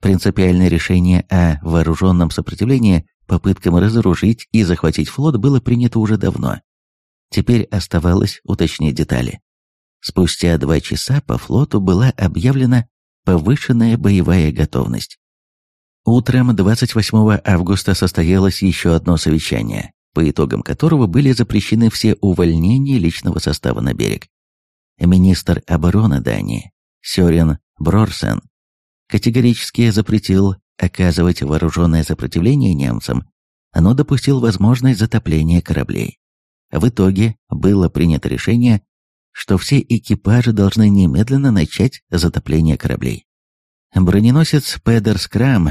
Принципиальное решение о вооруженном сопротивлении попыткам разоружить и захватить флот было принято уже давно. Теперь оставалось уточнить детали. Спустя два часа по флоту была объявлена повышенная боевая готовность. Утром 28 августа состоялось еще одно совещание, по итогам которого были запрещены все увольнения личного состава на берег. Министр обороны Дании Сёрен Брорсен категорически запретил оказывать вооруженное сопротивление немцам, но допустил возможность затопления кораблей. В итоге было принято решение, что все экипажи должны немедленно начать затопление кораблей. Броненосец Педер Скрам,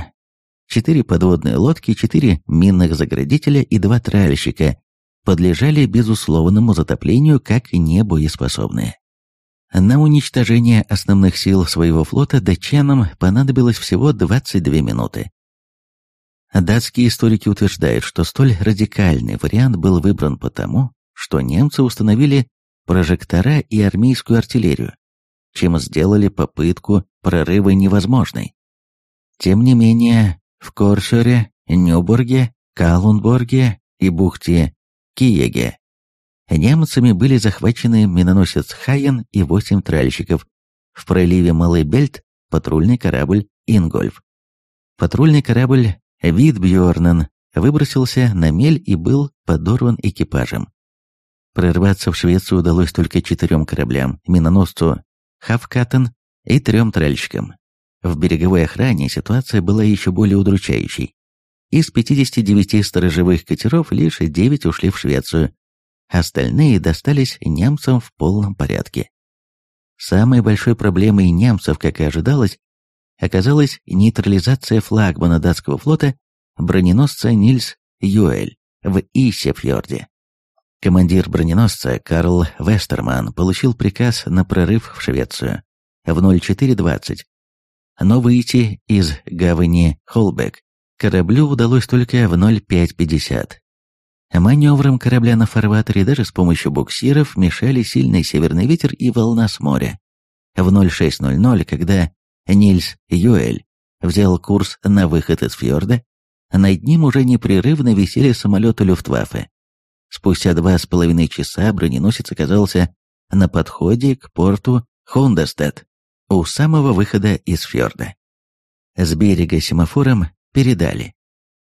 четыре подводные лодки, четыре минных заградителя и два тральщика подлежали безусловному затоплению как небоеспособные. На уничтожение основных сил своего флота датчанам понадобилось всего 22 минуты. Датские историки утверждают, что столь радикальный вариант был выбран потому, что немцы установили прожектора и армейскую артиллерию, чем сделали попытку прорыва невозможной. Тем не менее, в Коршере, Нюбурге, Калунборге и бухте Киеге немцами были захвачены миноносец Хайен и восемь тральщиков, в проливе Малый Бельт патрульный корабль Ингольф. Патрульный корабль Витбьорнен выбросился на мель и был подорван экипажем. Прорваться в Швецию удалось только четырем кораблям, миноносцу Хавкатен и трем тральщикам. В береговой охране ситуация была еще более удручающей. Из 59 сторожевых катеров лишь 9 ушли в Швецию, остальные достались немцам в полном порядке. Самой большой проблемой немцев, как и ожидалось, оказалась нейтрализация флагмана датского флота броненосца Нильс Юэль в Исефьорде. Командир броненосца Карл Вестерман получил приказ на прорыв в Швецию в 04.20, но выйти из гавани Холбек кораблю удалось только в 05.50. Маневрам корабля на фарватере даже с помощью буксиров мешали сильный северный ветер и волна с моря. В 06.00, когда Нильс Юэль взял курс на выход из фьорда, над ним уже непрерывно висели самолеты Люфтваффе. Спустя два с половиной часа броненосец оказался на подходе к порту Хондестед, у самого выхода из фьорда. С берега семафором передали,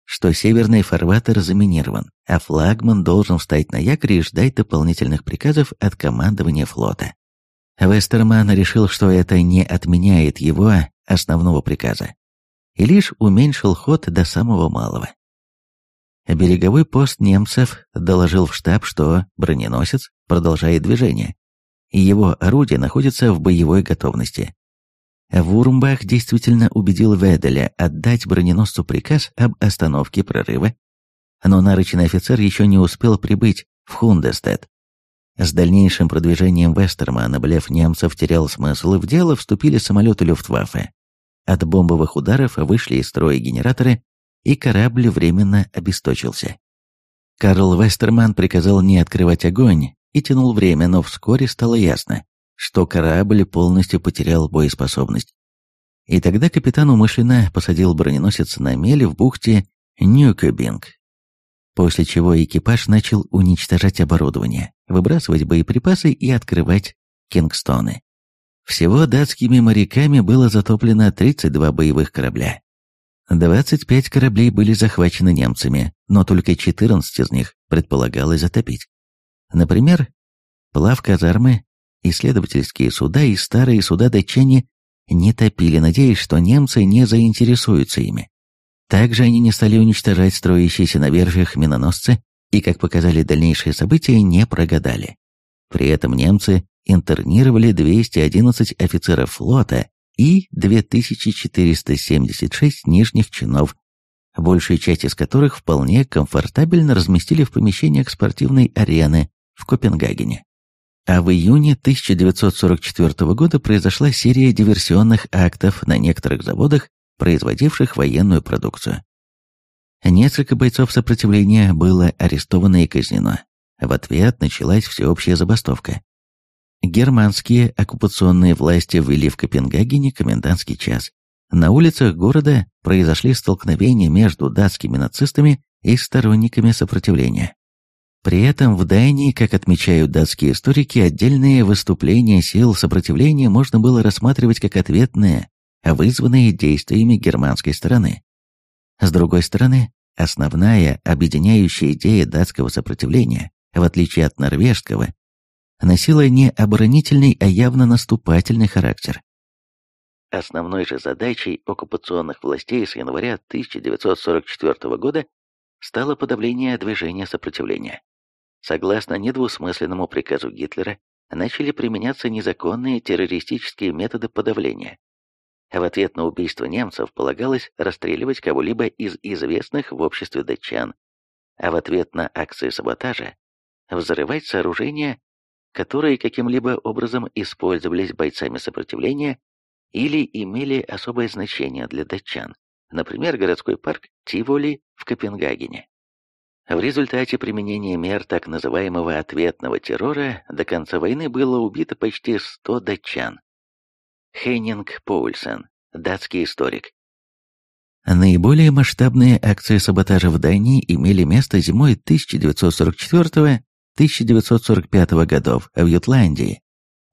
что северный фарватер заминирован, а флагман должен встать на якорь и ждать дополнительных приказов от командования флота. Вестерман решил, что это не отменяет его основного приказа, и лишь уменьшил ход до самого малого. Береговой пост немцев доложил в штаб, что броненосец продолжает движение, и его орудия находятся в боевой готовности. Вурмбах действительно убедил Веделя отдать броненосцу приказ об остановке прорыва, но нарочный офицер еще не успел прибыть в Хундестед. С дальнейшим продвижением Вестермана блеф немцев терял смысл, в дело вступили самолеты Люфтваффе. От бомбовых ударов вышли из строя генераторы, и корабль временно обесточился. Карл Вестерман приказал не открывать огонь и тянул время, но вскоре стало ясно, что корабль полностью потерял боеспособность. И тогда капитан умышленно посадил броненосец на мели в бухте Ньюкебинг, после чего экипаж начал уничтожать оборудование, выбрасывать боеприпасы и открывать Кингстоны. Всего датскими моряками было затоплено 32 боевых корабля. 25 кораблей были захвачены немцами, но только 14 из них предполагалось затопить. Например, плав-казармы, исследовательские суда и старые суда датчане не топили, надеясь, что немцы не заинтересуются ими. Также они не стали уничтожать строящиеся на верфях миноносцы и, как показали дальнейшие события, не прогадали. При этом немцы интернировали 211 офицеров флота и 2476 нижних чинов, большая часть из которых вполне комфортабельно разместили в помещениях спортивной арены в Копенгагене. А в июне 1944 года произошла серия диверсионных актов на некоторых заводах производивших военную продукцию. Несколько бойцов сопротивления было арестовано и казнено. В ответ началась всеобщая забастовка. Германские оккупационные власти ввели в Копенгагене комендантский час. На улицах города произошли столкновения между датскими нацистами и сторонниками сопротивления. При этом в Дании, как отмечают датские историки, отдельные выступления сил сопротивления можно было рассматривать как ответные вызванные действиями германской стороны. С другой стороны, основная объединяющая идея датского сопротивления, в отличие от норвежского, носила не оборонительный, а явно наступательный характер. Основной же задачей оккупационных властей с января 1944 года стало подавление движения сопротивления. Согласно недвусмысленному приказу Гитлера, начали применяться незаконные террористические методы подавления, в ответ на убийство немцев полагалось расстреливать кого-либо из известных в обществе датчан, а в ответ на акции саботажа взрывать сооружения, которые каким-либо образом использовались бойцами сопротивления или имели особое значение для датчан, например, городской парк Тиволи в Копенгагене. В результате применения мер так называемого ответного террора до конца войны было убито почти 100 датчан, Хеннинг Поульсен, датский историк. Наиболее масштабные акции саботажа в Дании имели место зимой 1944-1945 годов в Ютландии,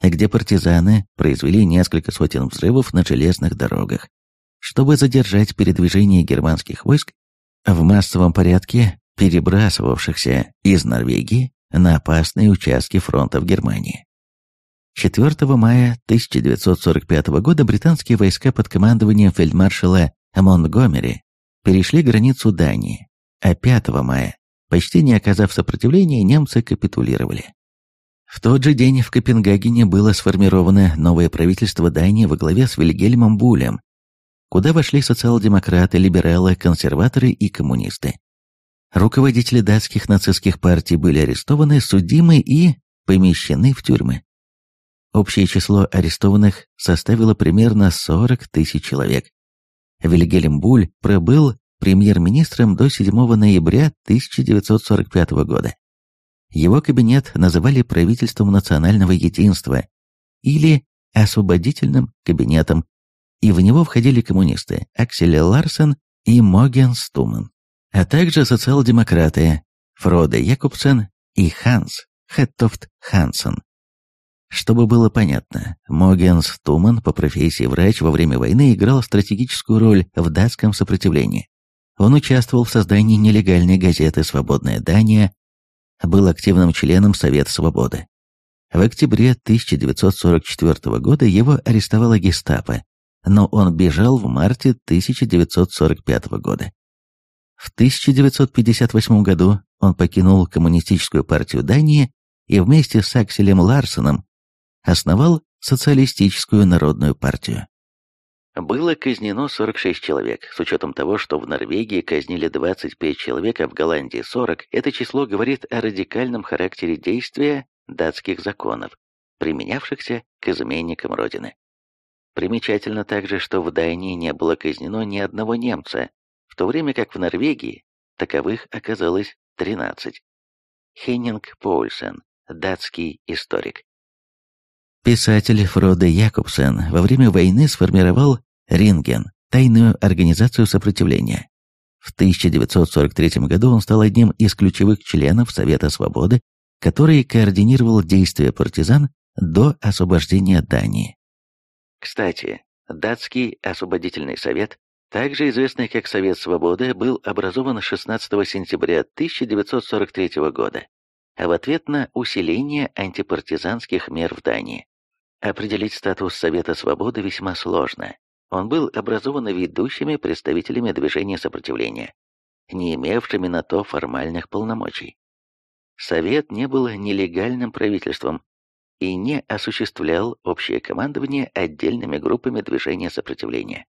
где партизаны произвели несколько сотен взрывов на железных дорогах, чтобы задержать передвижение германских войск в массовом порядке, перебрасывавшихся из Норвегии на опасные участки фронта в Германии. 4 мая 1945 года британские войска под командованием фельдмаршала Монтгомери перешли границу Дании, а 5 мая, почти не оказав сопротивления, немцы капитулировали. В тот же день в Копенгагене было сформировано новое правительство Дании во главе с Вильгельмом Булем, куда вошли социал-демократы, либералы, консерваторы и коммунисты. Руководители датских нацистских партий были арестованы, судимы и помещены в тюрьмы. Общее число арестованных составило примерно 40 тысяч человек. Вильгельм Буль пробыл премьер-министром до 7 ноября 1945 года. Его кабинет называли правительством национального единства или освободительным кабинетом, и в него входили коммунисты Аксель Ларсен и Моген Стуман, а также социал-демократы Фроде Якобсен и Ханс Хеттофт Хансен. Чтобы было понятно, Могенс Туман по профессии врач во время войны играл стратегическую роль в датском сопротивлении. Он участвовал в создании нелегальной газеты «Свободная Дания», был активным членом Совета Свободы. В октябре 1944 года его арестовала гестапо, но он бежал в марте 1945 года. В 1958 году он покинул Коммунистическую партию Дании и вместе с Акселем Ларсеном основал Социалистическую народную партию. Было казнено 46 человек, с учетом того, что в Норвегии казнили 25 человек, а в Голландии 40. Это число говорит о радикальном характере действия датских законов, применявшихся к изменникам Родины. Примечательно также, что в Дании не было казнено ни одного немца, в то время как в Норвегии таковых оказалось 13. Хеннинг Поульсен, датский историк. Писатель Фроде Якобсен во время войны сформировал Ринген, тайную организацию сопротивления. В 1943 году он стал одним из ключевых членов Совета Свободы, который координировал действия партизан до освобождения Дании. Кстати, датский освободительный совет, также известный как Совет Свободы, был образован 16 сентября 1943 года, а в ответ на усиление антипартизанских мер в Дании. Определить статус Совета Свободы весьма сложно. Он был образован ведущими представителями движения сопротивления, не имевшими на то формальных полномочий. Совет не был нелегальным правительством, и не осуществлял общее командование отдельными группами движения сопротивления.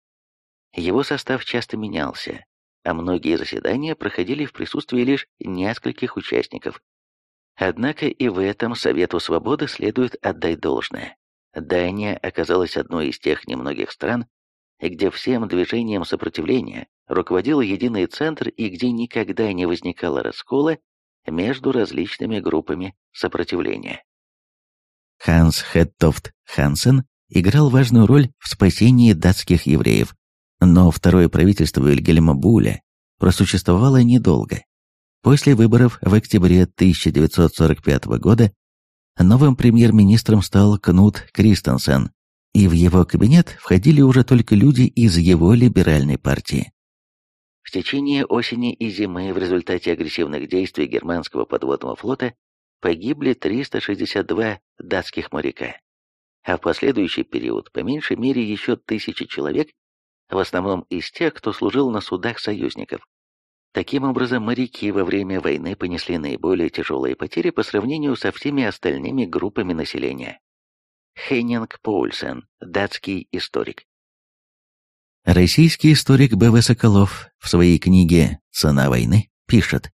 Его состав часто менялся, а многие заседания проходили в присутствии лишь нескольких участников. Однако и в этом Совету Свободы следует отдать должное. Дания оказалась одной из тех немногих стран, где всем движением сопротивления руководил единый центр и где никогда не возникало раскола между различными группами сопротивления. Ханс Хеттофт Хансен играл важную роль в спасении датских евреев, но второе правительство Вильгельма Буля просуществовало недолго. После выборов в октябре 1945 года новым премьер-министром стал Кнут Кристенсен, и в его кабинет входили уже только люди из его либеральной партии. В течение осени и зимы в результате агрессивных действий германского подводного флота погибли 362 датских моряка, а в последующий период по меньшей мере еще тысячи человек, в основном из тех, кто служил на судах союзников. Таким образом, моряки во время войны понесли наиболее тяжелые потери по сравнению со всеми остальными группами населения. Хеннинг Поульсен, датский историк. Российский историк Б.В. Соколов в своей книге «Цена войны» пишет,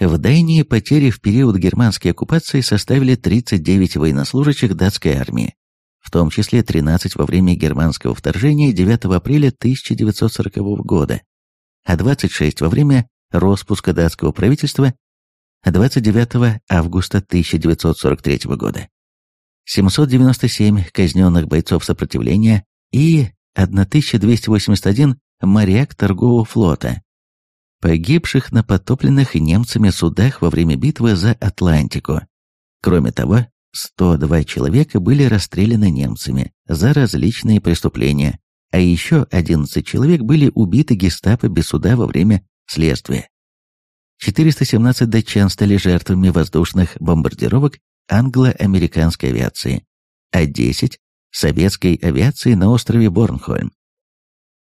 в Дании потери в период германской оккупации составили 39 военнослужащих датской армии, в том числе 13 во время германского вторжения 9 апреля 1940 года, а 26 во время распуска датского правительства 29 августа 1943 года. 797 казненных бойцов сопротивления и 1281 моряк торгового флота, погибших на потопленных немцами судах во время битвы за Атлантику. Кроме того, 102 человека были расстреляны немцами за различные преступления, а еще 11 человек были убиты гестапо без суда во время следствия. 417 датчан стали жертвами воздушных бомбардировок англо-американской авиации, а 10 – советской авиации на острове Борнхольм.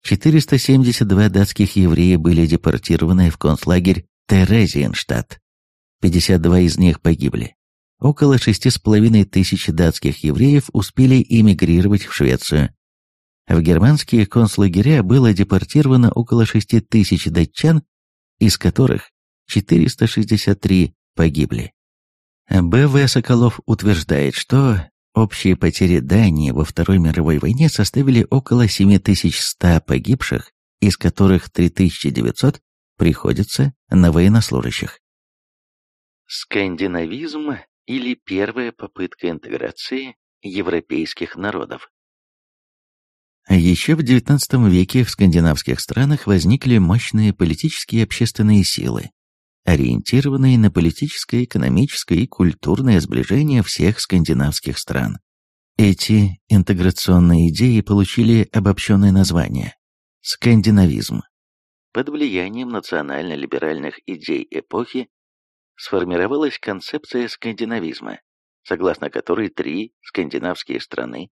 472 датских еврея были депортированы в концлагерь Терезиенштадт. 52 из них погибли. Около 6,5 тысяч датских евреев успели эмигрировать в Швецию. В германские концлагеря было депортировано около 6 тысяч датчан, из которых 463 погибли. Б.В. Соколов утверждает, что Общие потери Дании во Второй мировой войне составили около 7100 погибших, из которых 3900 приходится на военнослужащих. Скандинавизм или первая попытка интеграции европейских народов. Еще в XIX веке в скандинавских странах возникли мощные политические и общественные силы, ориентированные на политическое, экономическое и культурное сближение всех скандинавских стран. Эти интеграционные идеи получили обобщенное название – скандинавизм. Под влиянием национально-либеральных идей эпохи сформировалась концепция скандинавизма, согласно которой три скандинавские страны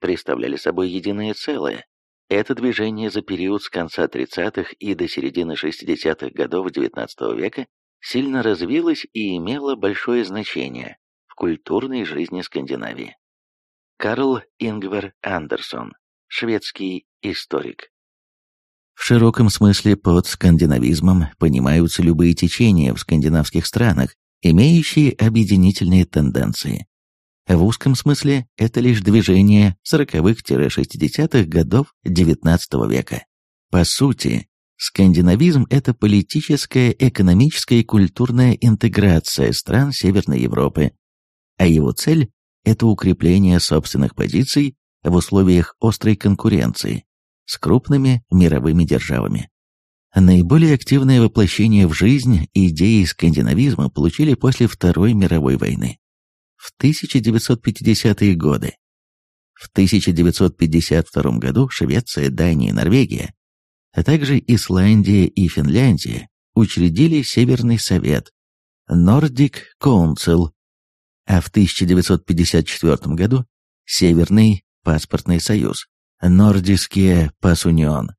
представляли собой единое целое. Это движение за период с конца 30-х и до середины 60-х годов XIX века сильно развилось и имело большое значение в культурной жизни Скандинавии. Карл Ингвер Андерсон, шведский историк. В широком смысле под скандинавизмом понимаются любые течения в скандинавских странах, имеющие объединительные тенденции. В узком смысле это лишь движение 40-60-х годов XIX века. По сути, скандинавизм – это политическая, экономическая и культурная интеграция стран Северной Европы, а его цель – это укрепление собственных позиций в условиях острой конкуренции с крупными мировыми державами. Наиболее активное воплощение в жизнь идеи скандинавизма получили после Второй мировой войны. В 1950-е годы. В 1952 году Швеция, Дания и Норвегия, а также Исландия и Финляндия учредили Северный Совет, Nordic Council, а в 1954 году Северный паспортный союз, Нордиские Пасунион.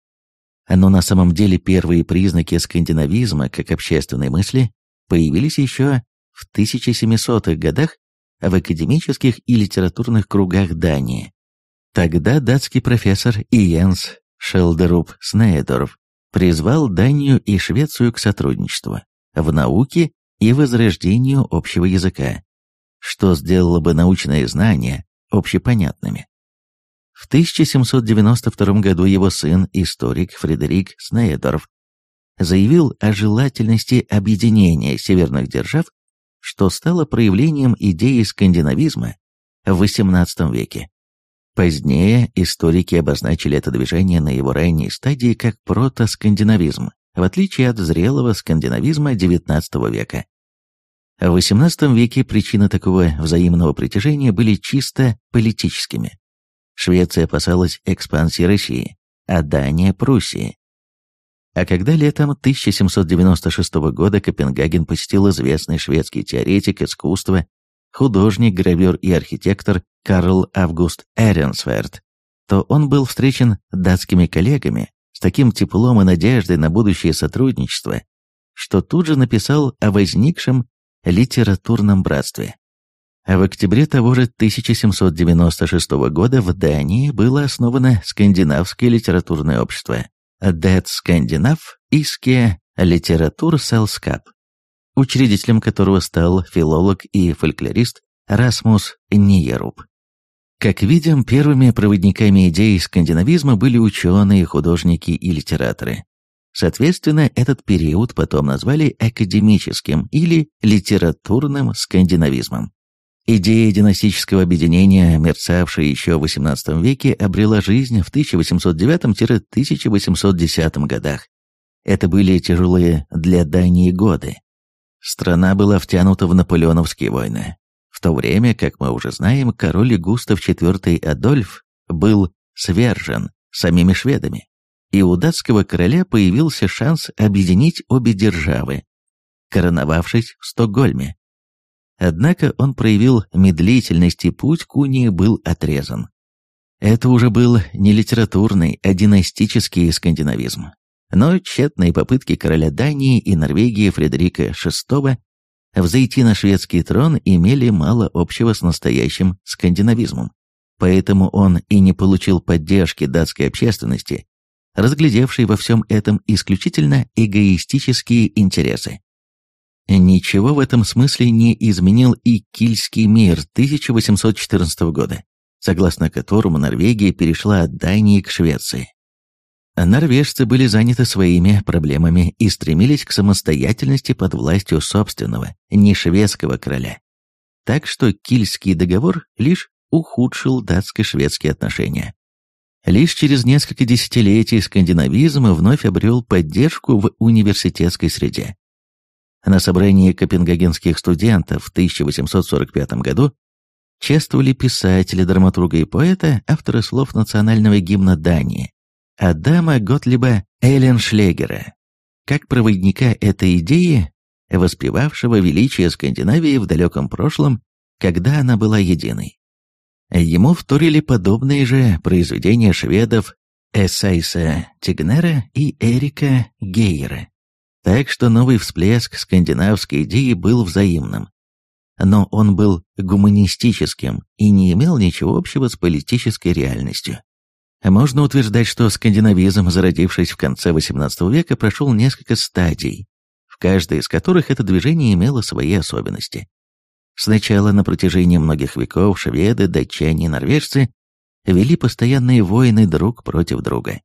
Но на самом деле первые признаки скандинавизма как общественной мысли появились еще в 1700-х годах в академических и литературных кругах Дании. Тогда датский профессор Иенс Шелдеруп Снейдорф призвал Данию и Швецию к сотрудничеству в науке и возрождению общего языка, что сделало бы научные знания общепонятными. В 1792 году его сын, историк Фредерик Снейдорф, заявил о желательности объединения северных держав, что стало проявлением идеи скандинавизма в XVIII веке. Позднее историки обозначили это движение на его ранней стадии как протоскандинавизм, в отличие от зрелого скандинавизма XIX века. В XVIII веке причины такого взаимного притяжения были чисто политическими. Швеция опасалась экспансии России, а Дания – Пруссии. А когда летом 1796 года Копенгаген посетил известный шведский теоретик искусства, художник, гравер и архитектор Карл Август Эренсверт, то он был встречен датскими коллегами с таким теплом и надеждой на будущее сотрудничество, что тут же написал о возникшем литературном братстве. А в октябре того же 1796 года в Дании было основано Скандинавское литературное общество Det Skandinav Iske Litteraturselskap, учредителем которого стал филолог и фольклорист Расмус Ниеруб. Как видим, первыми проводниками идей скандинавизма были ученые, художники и литераторы. Соответственно, этот период потом назвали академическим или литературным скандинавизмом. Идея династического объединения, мерцавшая еще в XVIII веке, обрела жизнь в 1809-1810 годах. Это были тяжелые для Дании годы. Страна была втянута в наполеоновские войны. В то время, как мы уже знаем, король Густав IV Адольф был свержен самими шведами, и у датского короля появился шанс объединить обе державы, короновавшись в Стокгольме. Однако он проявил медлительность, и путь к унии был отрезан. Это уже был не литературный, а династический скандинавизм. Но тщетные попытки короля Дании и Норвегии Фредерика VI взойти на шведский трон имели мало общего с настоящим скандинавизмом. Поэтому он и не получил поддержки датской общественности, разглядевшей во всем этом исключительно эгоистические интересы. Ничего в этом смысле не изменил и Кильский мир 1814 года, согласно которому Норвегия перешла от Дании к Швеции. Норвежцы были заняты своими проблемами и стремились к самостоятельности под властью собственного, не шведского короля. Так что Кильский договор лишь ухудшил датско-шведские отношения. Лишь через несколько десятилетий скандинавизм вновь обрел поддержку в университетской среде. На собрании копенгагенских студентов в 1845 году чествовали писателя, драматурга и поэта, автора слов национального гимна Дании, Адама Готлиба Эйленшлегера, как проводника этой идеи, воспевавшего величие Скандинавии в далеком прошлом, когда она была единой. Ему вторили подобные же произведения шведов Эссайса Тигнера и Эрика Гейера. Так что новый всплеск скандинавской идеи был взаимным. но он был гуманистическим и не имел ничего общего с политической реальностью. Можно утверждать, что скандинавизм, зародившись в конце XVIII века, прошел несколько стадий, в каждой из которых это движение имело свои особенности. Сначала на протяжении многих веков шведы, датчане и норвежцы вели постоянные войны друг против друга.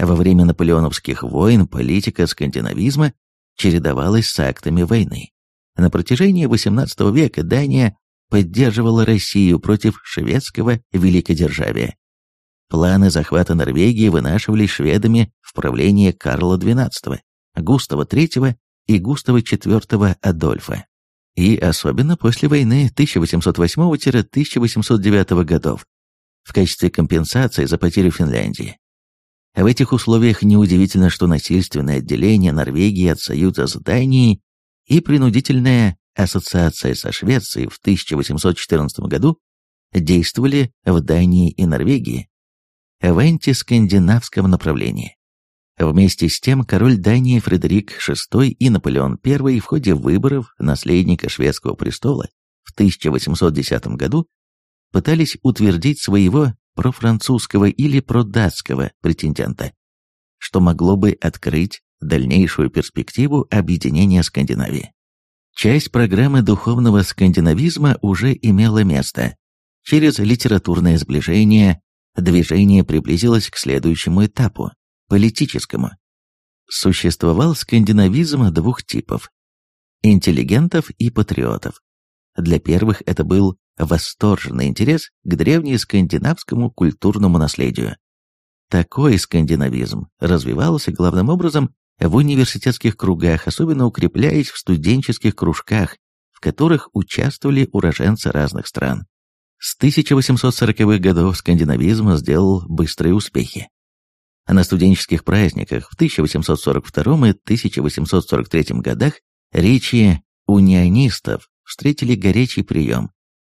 Во время наполеоновских войн политика скандинавизма чередовалась с актами войны. На протяжении XVIII века Дания поддерживала Россию против шведского великодержавия. Планы захвата Норвегии вынашивались шведами в правлении Карла XII, Густава III и Густава IV Адольфа. И особенно после войны 1808-1809 годов, в качестве компенсации за потерю Финляндии. В этих условиях неудивительно, что насильственное отделение Норвегии от союза с Данией и принудительная ассоциация со Швецией в 1814 году действовали в Дании и Норвегии в антискандинавском направлении. Вместе с тем король Дании Фредерик VI и Наполеон I в ходе выборов наследника шведского престола в 1810 году пытались утвердить своего профранцузского или продатского претендента, что могло бы открыть дальнейшую перспективу объединения Скандинавии. Часть программы духовного скандинавизма уже имела место. Через литературное сближение движение приблизилось к следующему этапу – политическому. Существовал скандинавизм двух типов – интеллигентов и патриотов. Для первых это был восторженный интерес к древнескандинавскому культурному наследию. Такой скандинавизм развивался главным образом в университетских кругах, особенно укрепляясь в студенческих кружках, в которых участвовали уроженцы разных стран. С 1840-х годов скандинавизм сделал быстрые успехи. А на студенческих праздниках в 1842 и 1843 годах речи унионистов встретили горячий прием.